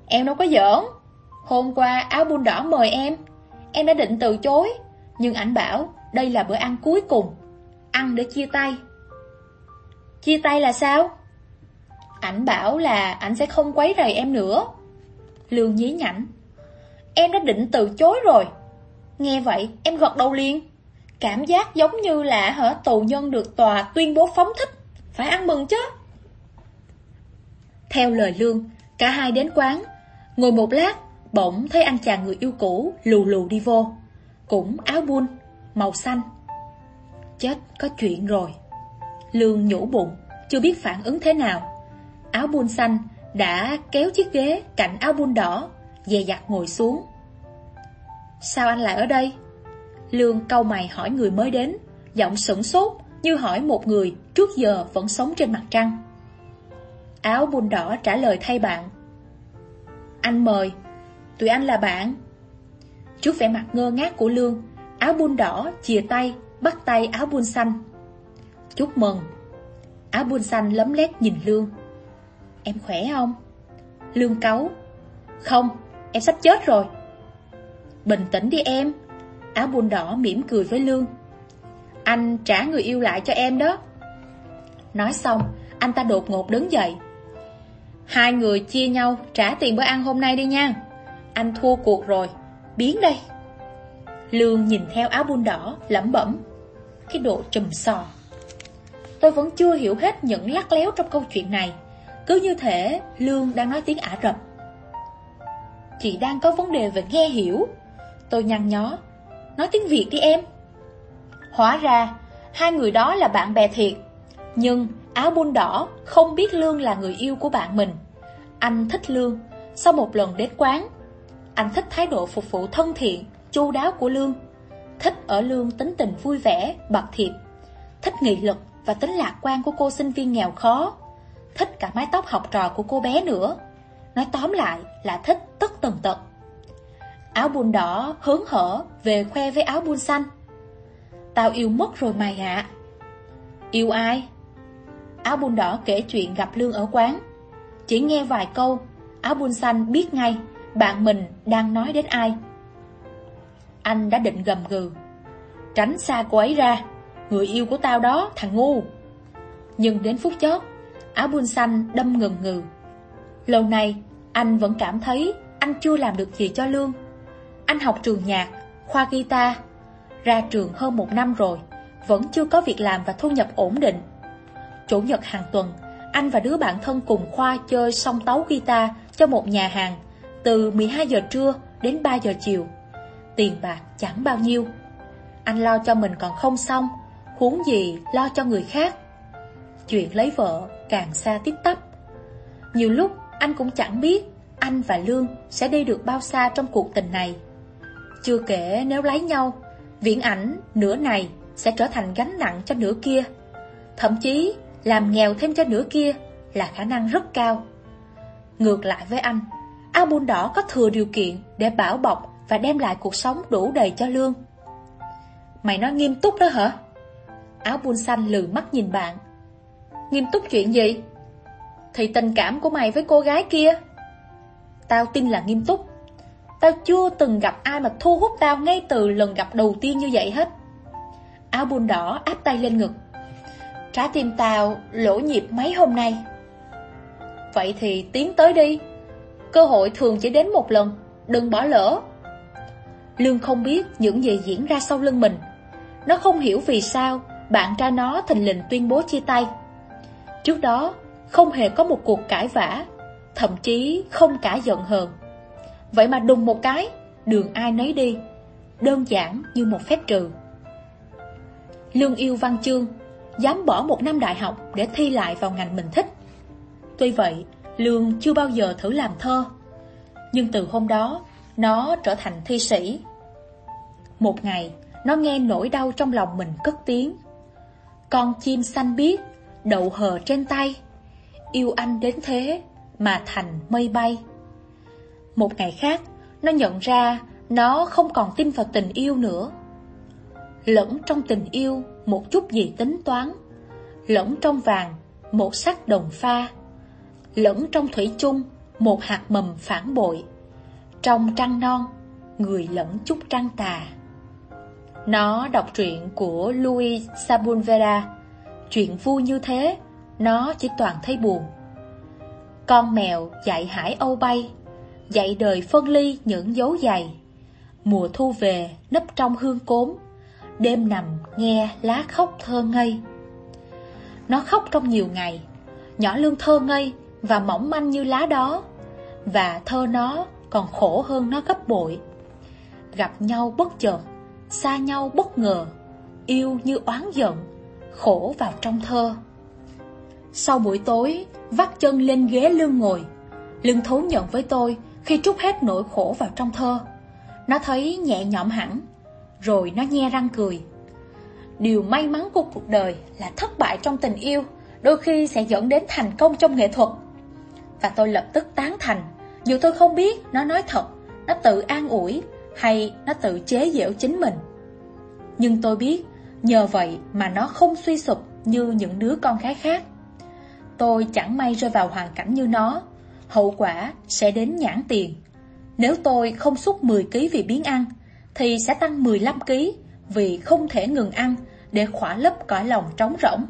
Speaker 1: em đâu có giỡn. Hôm qua áo buôn đỏ mời em, em đã định từ chối, nhưng ảnh bảo đây là bữa ăn cuối cùng, ăn để chia tay. Chia tay là sao? Ảnh bảo là ảnh sẽ không quấy rầy em nữa. Lương nhí nhảnh. Em đã định từ chối rồi. Nghe vậy, em gật đầu liền. Cảm giác giống như là hở tù nhân được tòa tuyên bố phóng thích. Phải ăn mừng chứ. Theo lời Lương, cả hai đến quán. Ngồi một lát, bỗng thấy anh chàng người yêu cũ lù lù đi vô. Cũng áo buôn, màu xanh. Chết có chuyện rồi Lương nhủ bụng Chưa biết phản ứng thế nào Áo buôn xanh đã kéo chiếc ghế cạnh áo buôn đỏ Dè dặt ngồi xuống Sao anh lại ở đây? Lương câu mày hỏi người mới đến Giọng sửng sốt như hỏi một người trước giờ vẫn sống trên mặt trăng. Áo bùn đỏ trả lời thay bạn. Anh mời. Tụi anh là bạn. Trước vẻ mặt ngơ ngác của Lương Áo bùn đỏ chìa tay Bắt tay áo bùn xanh. Chúc mừng. Áo bùn xanh lấm lét nhìn Lương. Em khỏe không? Lương cáu. Không, em sắp chết rồi. Bình tĩnh đi em. Áo bùn đỏ mỉm cười với Lương. Anh trả người yêu lại cho em đó. Nói xong, Anh ta đột ngột đứng dậy. Hai người chia nhau trả tiền bữa ăn hôm nay đi nha. Anh thua cuộc rồi, Biến đây. Lương nhìn theo áo buôn đỏ, lẩm bẩm. Cái độ trùm sò. Tôi vẫn chưa hiểu hết những lắc léo trong câu chuyện này. Cứ như thể Lương đang nói tiếng Ả Rập. Chị đang có vấn đề về nghe hiểu. Tôi nhăn nhó. Nói tiếng Việt đi em. Hóa ra Hai người đó là bạn bè thiệt. Nhưng áo bun đỏ Không biết Lương là người yêu của bạn mình. Anh thích Lương Sau một lần đến quán Anh thích thái độ phục vụ thân thiện chu đáo của Lương. Thích ở Lương tính tình vui vẻ, bậc thiệp Thích nghị lực và tính lạc quan của cô sinh viên nghèo khó. Thích cả mái tóc học trò của cô bé nữa. Nói tóm lại là thích tất tần tật. Áo bùn đỏ hớn hở về khoe với áo bùn xanh. Tao yêu mất rồi mày ạ. Yêu ai? Áo buôn đỏ kể chuyện gặp Lương ở quán. Chỉ nghe vài câu, Áo buôn xanh biết ngay Bạn mình đang nói đến ai. Anh đã định gầm gừ. Tránh xa cô ấy ra, Người yêu của tao đó, thằng ngu. Nhưng đến phút chót, Áo buôn xanh đâm ngừng ngừ. Lâu nay, anh vẫn cảm thấy Anh chưa làm được gì cho Lương. Anh học trường nhạc, Khoa guitar ra trường hơn một năm rồi, Vẫn chưa có việc làm và thu nhập ổn định. Chủ nhật hàng tuần, Anh và đứa bạn thân cùng khoa chơi song tấu guitar Cho một nhà hàng Từ 12 giờ trưa đến 3 giờ chiều. Tiền bạc chẳng bao nhiêu. Anh lo cho mình còn không xong, Huống gì lo cho người khác. Chuyện lấy vợ càng xa tiếp tắp Nhiều lúc anh cũng chẳng biết Anh và Lương sẽ đi được bao xa trong cuộc tình này. Chưa kể nếu lấy nhau Viễn ảnh nửa này sẽ trở thành gánh nặng cho nửa kia. Thậm chí, làm nghèo thêm cho nửa kia là khả năng rất cao. Ngược lại với anh Album đỏ có thừa điều kiện để bảo bọc và đem lại cuộc sống đủ đầy cho Lương. Mày nói nghiêm túc đó hả? Áo buôn xanh lừ mắt nhìn bạn. Nghiêm túc chuyện gì? Thì tình cảm của mày với cô gái kia. Tao tin là nghiêm túc. Tao chưa từng gặp ai mà thu hút tao ngay từ lần gặp đầu tiên như vậy hết. Áo bùn đỏ áp tay lên ngực. Trái tim tao lỗ nhịp mấy hôm nay. Vậy thì tiến tới đi. Cơ hội thường chỉ đến một lần, Đừng bỏ lỡ. Lương không biết những gì diễn ra sau lưng mình. Nó không hiểu vì sao Bạn trai nó thình lình tuyên bố chia tay. Trước đó, Không hề có một cuộc cãi vã, Thậm chí không cả giận hờn. Vậy mà đùng một cái, Đường ai nấy đi, Đơn giản như một phép trừ. Lương yêu văn chương Dám bỏ một năm đại học Để thi lại vào ngành mình thích. Tuy vậy, Lương chưa bao giờ thử làm thơ. Nhưng từ hôm đó, Nó trở thành thi sĩ. Một ngày, Nó nghe nỗi đau trong lòng mình cất tiếng. Con chim xanh biết Đậu hờ trên tay. Yêu anh đến thế Mà thành mây bay. Một ngày khác, Nó nhận ra Nó không còn tin vào tình yêu nữa. Lẫn trong tình yêu Một chút gì tính toán. Lẫn trong vàng Một sắc đồng pha. Lẫn trong thủy chung Một hạt mầm phản bội. Trong trăng non, Người lẫn chút trăng tà. Nó đọc truyện của Louis Sabunvera. Chuyện vui như thế, Nó chỉ toàn thấy buồn. Con mèo dạy hải âu bay. Dạy đời phân ly những dấu dày. Mùa thu về nấp trong hương cốm. Đêm nằm nghe lá khóc thơ ngây. Nó khóc trong nhiều ngày. Nhỏ lương thơ ngây Và mỏng manh như lá đó. Và thơ nó còn khổ hơn nó gấp bội. Gặp nhau bất chợt Xa nhau bất ngờ. Yêu như oán giận, khổ vào trong thơ. Sau buổi tối, vắt chân lên ghế lưng ngồi, lưng thú nhận với tôi khi trút hết nỗi khổ vào trong thơ. Nó thấy nhẹ nhõm hẳn, rồi nó nhe răng cười. Điều may mắn của cuộc đời là thất bại trong tình yêu, đôi khi sẽ dẫn đến thành công trong nghệ thuật. Và tôi lập tức tán thành, dù tôi không biết nó nói thật, nó tự an ủi hay nó tự chế giễu chính mình. Nhưng tôi biết, nhờ vậy mà nó không suy sụp như những đứa con gái khác. Tôi chẳng may rơi vào hoàn cảnh như nó, hậu quả sẽ đến nhãn tiền. Nếu tôi không xúc 10kg vì biến ăn, thì sẽ tăng 15kg vì không thể ngừng ăn để khỏa lấp cõi lòng trống rỗng.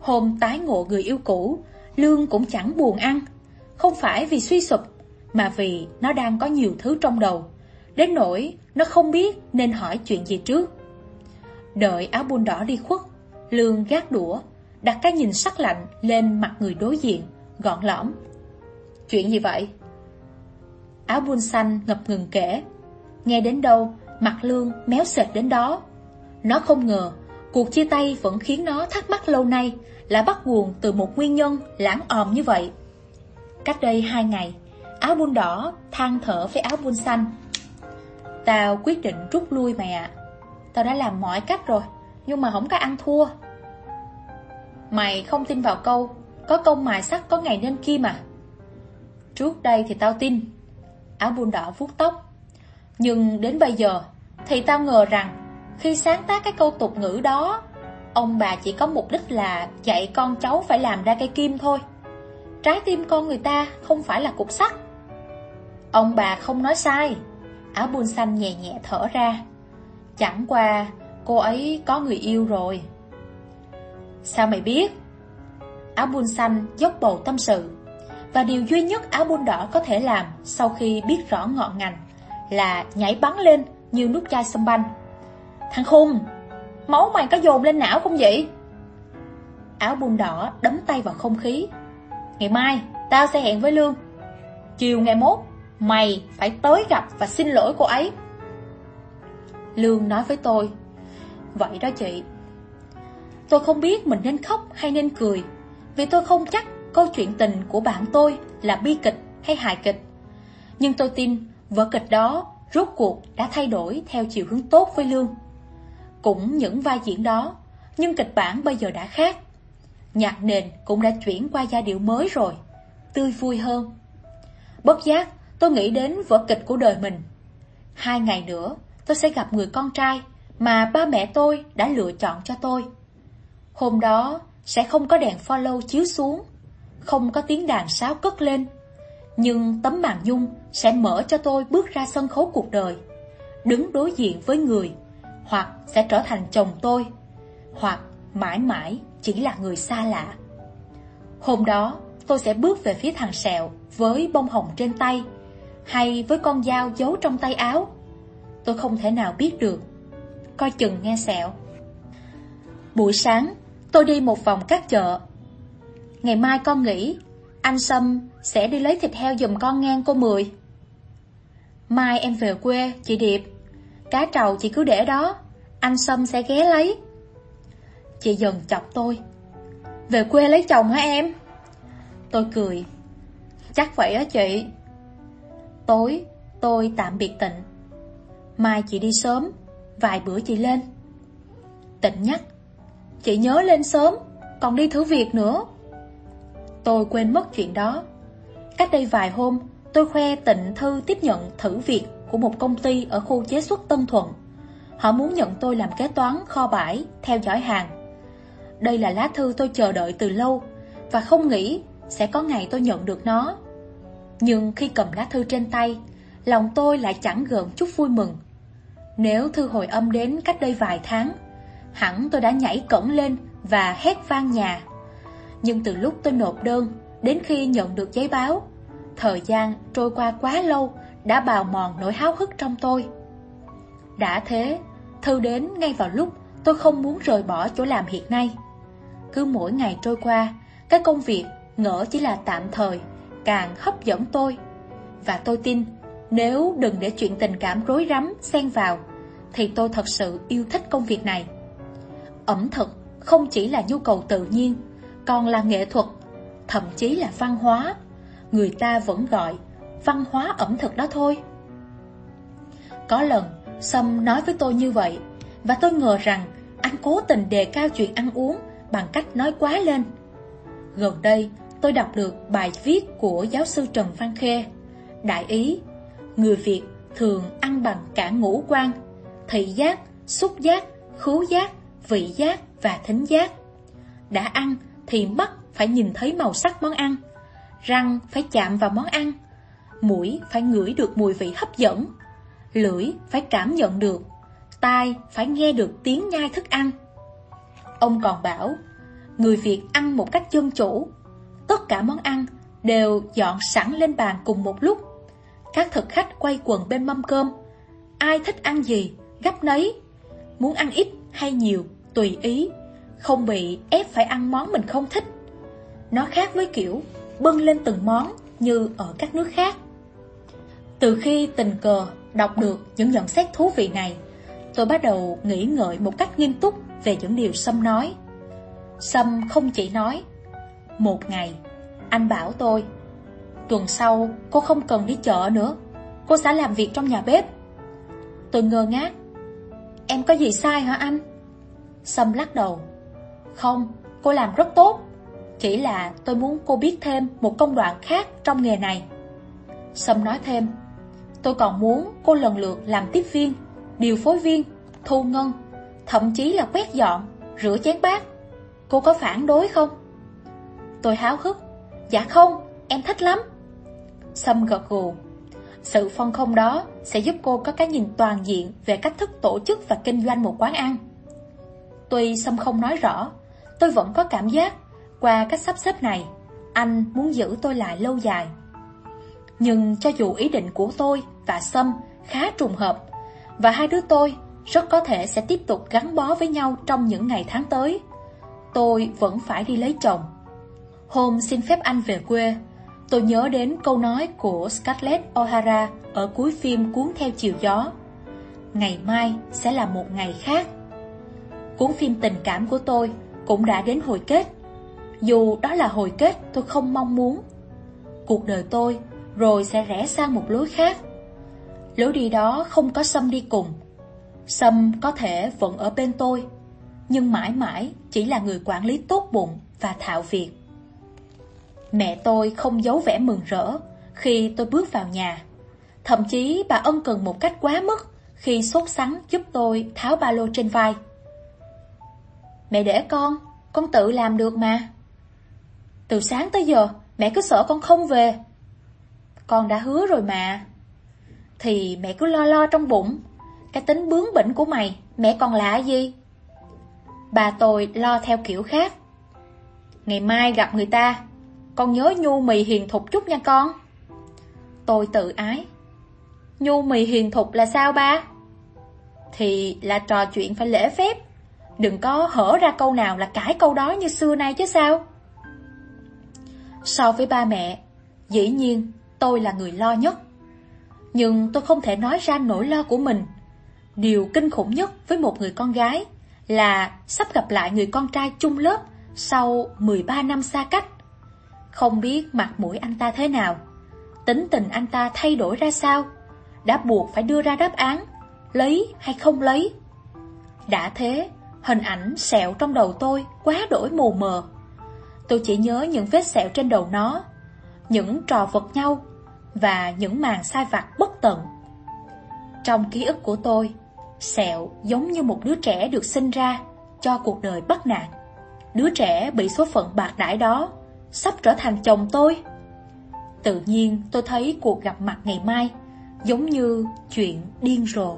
Speaker 1: Hôm tái ngộ người yêu cũ, Lương cũng chẳng buồn ăn, không phải vì suy sụp, mà vì nó đang có nhiều thứ trong đầu, đến nỗi nó không biết nên hỏi chuyện gì trước. Đợi áo buôn đỏ đi khuất, Lương gác đũa, đặt cái nhìn sắc lạnh lên mặt người đối diện, gọn lõm. Chuyện gì vậy? Áo buôn xanh ngập ngừng kể. Nghe đến đâu, mặt Lương méo sệt đến đó. Nó không ngờ, cuộc chia tay vẫn khiến nó thắc mắc lâu nay là bắt nguồn từ một nguyên nhân lãng òm như vậy. Cách đây hai ngày, áo buôn đỏ than thở với áo buôn xanh. Tao quyết định rút lui mày ạ. Tao đã làm mọi cách rồi, nhưng mà không có ăn thua. Mày không tin vào câu, có công mài sắt có ngày nên kim mà Trước đây thì tao tin. Áo buôn đỏ vuốt tóc. Nhưng đến bây giờ, thì tao ngờ rằng khi sáng tác cái câu tục ngữ đó, ông bà chỉ có mục đích là dạy con cháu phải làm ra cây kim thôi. Trái tim con người ta không phải là cục sắt. Ông bà không nói sai. Áo buôn xanh nhẹ nhẹ thở ra. Chẳng qua, cô ấy có người yêu rồi. Sao mày biết? Áo buôn xanh dốc bầu tâm sự. Và điều duy nhất áo bun đỏ có thể làm sau khi biết rõ ngọn ngành là nhảy bắn lên như nút chai sâm banh. Thằng khùng, máu mày có dồn lên não không vậy? Áo bun đỏ đấm tay vào không khí. Ngày mai, tao sẽ hẹn với Lương. Chiều ngày mốt, mày phải tới gặp và xin lỗi cô ấy. Lương nói với tôi, vậy đó chị. Tôi không biết mình nên khóc hay nên cười, vì tôi không chắc câu chuyện tình của bạn tôi là bi kịch hay hài kịch. Nhưng tôi tin vở kịch đó rốt cuộc đã thay đổi theo chiều hướng tốt với Lương. Cũng những vai diễn đó, nhưng kịch bản bây giờ đã khác. Nhạc nền cũng đã chuyển qua giai điệu mới rồi, tươi vui hơn. Bất giác, tôi nghĩ đến vở kịch của đời mình. Hai ngày nữa, tôi sẽ gặp người con trai mà ba mẹ tôi đã lựa chọn cho tôi. Hôm đó, sẽ không có đèn follow chiếu xuống, không có tiếng đàn sáo cất lên. Nhưng tấm màn nhung sẽ mở cho tôi bước ra sân khấu cuộc đời, đứng đối diện với người, hoặc sẽ trở thành chồng tôi, hoặc mãi mãi chỉ là người xa lạ. Hôm đó, tôi sẽ bước về phía thằng sẹo với bông hồng trên tay, hay với con dao giấu trong tay áo. Tôi không thể nào biết được. Coi chừng nghe sẹo. Buổi sáng, tôi đi một vòng các chợ. Ngày mai con nghĩ, anh Sâm sẽ đi lấy thịt heo giùm con ngang cô Mười. Mai em về quê, chị Điệp. Cá trầu chị cứ để đó, anh Sâm sẽ ghé lấy. Chị dần chọc tôi. Về quê lấy chồng hả em? Tôi cười. Chắc vậy á chị. Tối, tôi tạm biệt tịnh. Mai chị đi sớm, vài bữa chị lên. Tịnh nhắc. Chị nhớ lên sớm, còn đi thử việc nữa. Tôi quên mất chuyện đó. Cách đây vài hôm, tôi khoe tịnh thư tiếp nhận thử việc của một công ty ở khu chế xuất Tân Thuận. Họ muốn nhận tôi làm kế toán kho bãi, theo dõi hàng. Đây là lá thư tôi chờ đợi từ lâu và không nghĩ sẽ có ngày tôi nhận được nó. Nhưng khi cầm lá thư trên tay, lòng tôi lại chẳng gợn chút vui mừng. Nếu thư hồi âm đến cách đây vài tháng, hẳn tôi đã nhảy cẩn lên và hét vang nhà. Nhưng từ lúc tôi nộp đơn đến khi nhận được giấy báo, thời gian trôi qua quá lâu đã bào mòn nỗi háo hức trong tôi. Đã thế, thư đến ngay vào lúc tôi không muốn rời bỏ chỗ làm hiện nay. Cứ mỗi ngày trôi qua, cái công việc ngỡ chỉ là tạm thời, càng hấp dẫn tôi. Và tôi tin, nếu đừng để chuyện tình cảm rối rắm xen vào, thì tôi thật sự yêu thích công việc này. ẩm thực không chỉ là nhu cầu tự nhiên, còn là nghệ thuật, thậm chí là văn hóa. Người ta vẫn gọi văn hóa ẩm thực đó thôi. Có lần, Sâm nói với tôi như vậy, và tôi ngờ rằng anh cố tình đề cao chuyện ăn uống bằng cách nói quá lên. Gần đây, tôi đọc được bài viết của giáo sư Trần Văn Khê. Đại ý, người Việt thường ăn bằng cả ngũ quan, thị giác, xúc giác, khứu giác, vị giác và thính giác. Đã ăn thì mắt phải nhìn thấy màu sắc món ăn, răng phải chạm vào món ăn, mũi phải ngửi được mùi vị hấp dẫn, lưỡi phải cảm nhận được, tai phải nghe được tiếng nhai thức ăn. Ông còn bảo, người Việt ăn một cách dân chủ, tất cả món ăn đều dọn sẵn lên bàn cùng một lúc. Các thực khách quay quần bên mâm cơm, ai thích ăn gì, gấp nấy, muốn ăn ít hay nhiều, tùy ý, không bị ép phải ăn món mình không thích. Nó khác với kiểu bưng lên từng món như ở các nước khác. Từ khi tình cờ đọc được những nhận xét thú vị này, tôi bắt đầu nghĩ ngợi một cách nghiêm túc về những điều Sâm nói. Sâm không chỉ nói, một ngày, anh bảo tôi, tuần sau cô không cần đi chợ nữa, cô sẽ làm việc trong nhà bếp. Tôi ngơ ngác, em có gì sai hả anh? Sâm lắc đầu, không, cô làm rất tốt, chỉ là tôi muốn cô biết thêm một công đoạn khác trong nghề này. Sâm nói thêm, tôi còn muốn cô lần lượt làm tiếp viên, điều phối viên, thu ngân, thậm chí là quét dọn, rửa chén bát. Cô có phản đối không? Tôi háo hức, dạ không, em thích lắm. Sâm gật gù, sự phân không đó sẽ giúp cô có cái nhìn toàn diện về cách thức tổ chức và kinh doanh một quán ăn. Tuy Sâm không nói rõ, tôi vẫn có cảm giác qua cách sắp xếp này, anh muốn giữ tôi lại lâu dài. Nhưng cho dù ý định của tôi và Sâm khá trùng hợp, và hai đứa tôi rất có thể sẽ tiếp tục gắn bó với nhau trong những ngày tháng tới, tôi vẫn phải đi lấy chồng. Hôm xin phép anh về quê, tôi nhớ đến câu nói của Scarlett O'Hara ở cuối phim Cuốn theo chiều gió. Ngày mai sẽ là một ngày khác. Cuốn phim tình cảm của tôi cũng đã đến hồi kết. Dù đó là hồi kết tôi không mong muốn. Cuộc đời tôi rồi sẽ rẽ sang một lối khác. Lối đi đó không có Sâm đi cùng. Sâm có thể vẫn ở bên tôi, nhưng mãi mãi chỉ là người quản lý tốt bụng và thạo việc. Mẹ tôi không giấu vẻ mừng rỡ khi tôi bước vào nhà. Thậm chí bà ân cần một cách quá mức khi sốt sắng giúp tôi tháo ba lô trên vai. Mẹ để con, con tự làm được mà. Từ sáng tới giờ, mẹ cứ sợ con không về. Con đã hứa rồi mà. Thì mẹ cứ lo lo trong bụng. Cái tính bướng bỉnh của mày, mẹ còn lạ gì? Bà tôi lo theo kiểu khác. Ngày mai gặp người ta, con nhớ nhu mì hiền thục chút nha con. Tôi tự ái. Nhu mì hiền thục là sao ba? Thì là trò chuyện phải lễ phép. Đừng có hở ra câu nào là cãi câu đó như xưa nay chứ sao? So với ba mẹ, dĩ nhiên tôi là người lo nhất. Nhưng tôi không thể nói ra nỗi lo của mình. Điều kinh khủng nhất với một người con gái là sắp gặp lại người con trai chung lớp sau 13 năm xa cách. Không biết mặt mũi anh ta thế nào, tính tình anh ta thay đổi ra sao, đã buộc phải đưa ra đáp án, lấy hay không lấy. Đã thế, hình ảnh sẹo trong đầu tôi quá đổi mù mờ. Tôi chỉ nhớ những vết sẹo trên đầu nó, những trò vật nhau và những màn sai vặt bất tận. Trong ký ức của tôi, sẹo giống như một đứa trẻ được sinh ra cho cuộc đời bất nạn. Đứa trẻ bị số phận bạc đãi đó sắp trở thành chồng tôi. Tự nhiên tôi thấy cuộc gặp mặt ngày mai giống như chuyện điên rồ.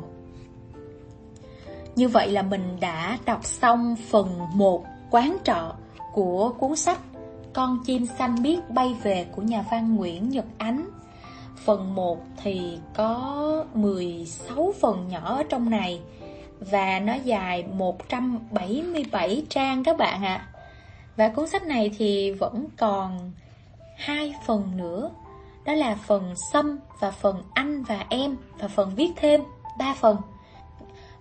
Speaker 1: Như vậy là mình đã đọc xong phần 1 quán trọ của cuốn sách Con chim xanh biết bay về của nhà văn Nguyễn Nhật Ánh. Phần 1 thì có 16 phần nhỏ ở trong này và nó dài 177 trang các bạn ạ. À. Và cuốn sách này thì vẫn còn hai phần nữa. Đó là phần xâm và phần anh và em và phần viết thêm, ba phần.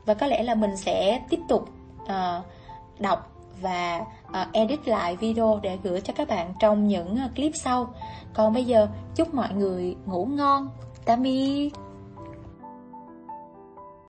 Speaker 1: Và có lẽ là mình sẽ tiếp tục uh, đọc và uh, edit lại video để gửi cho các bạn trong những ờ, clip sau. Còn bây giờ chúc mọi người ngủ ngon. Tạm biệt.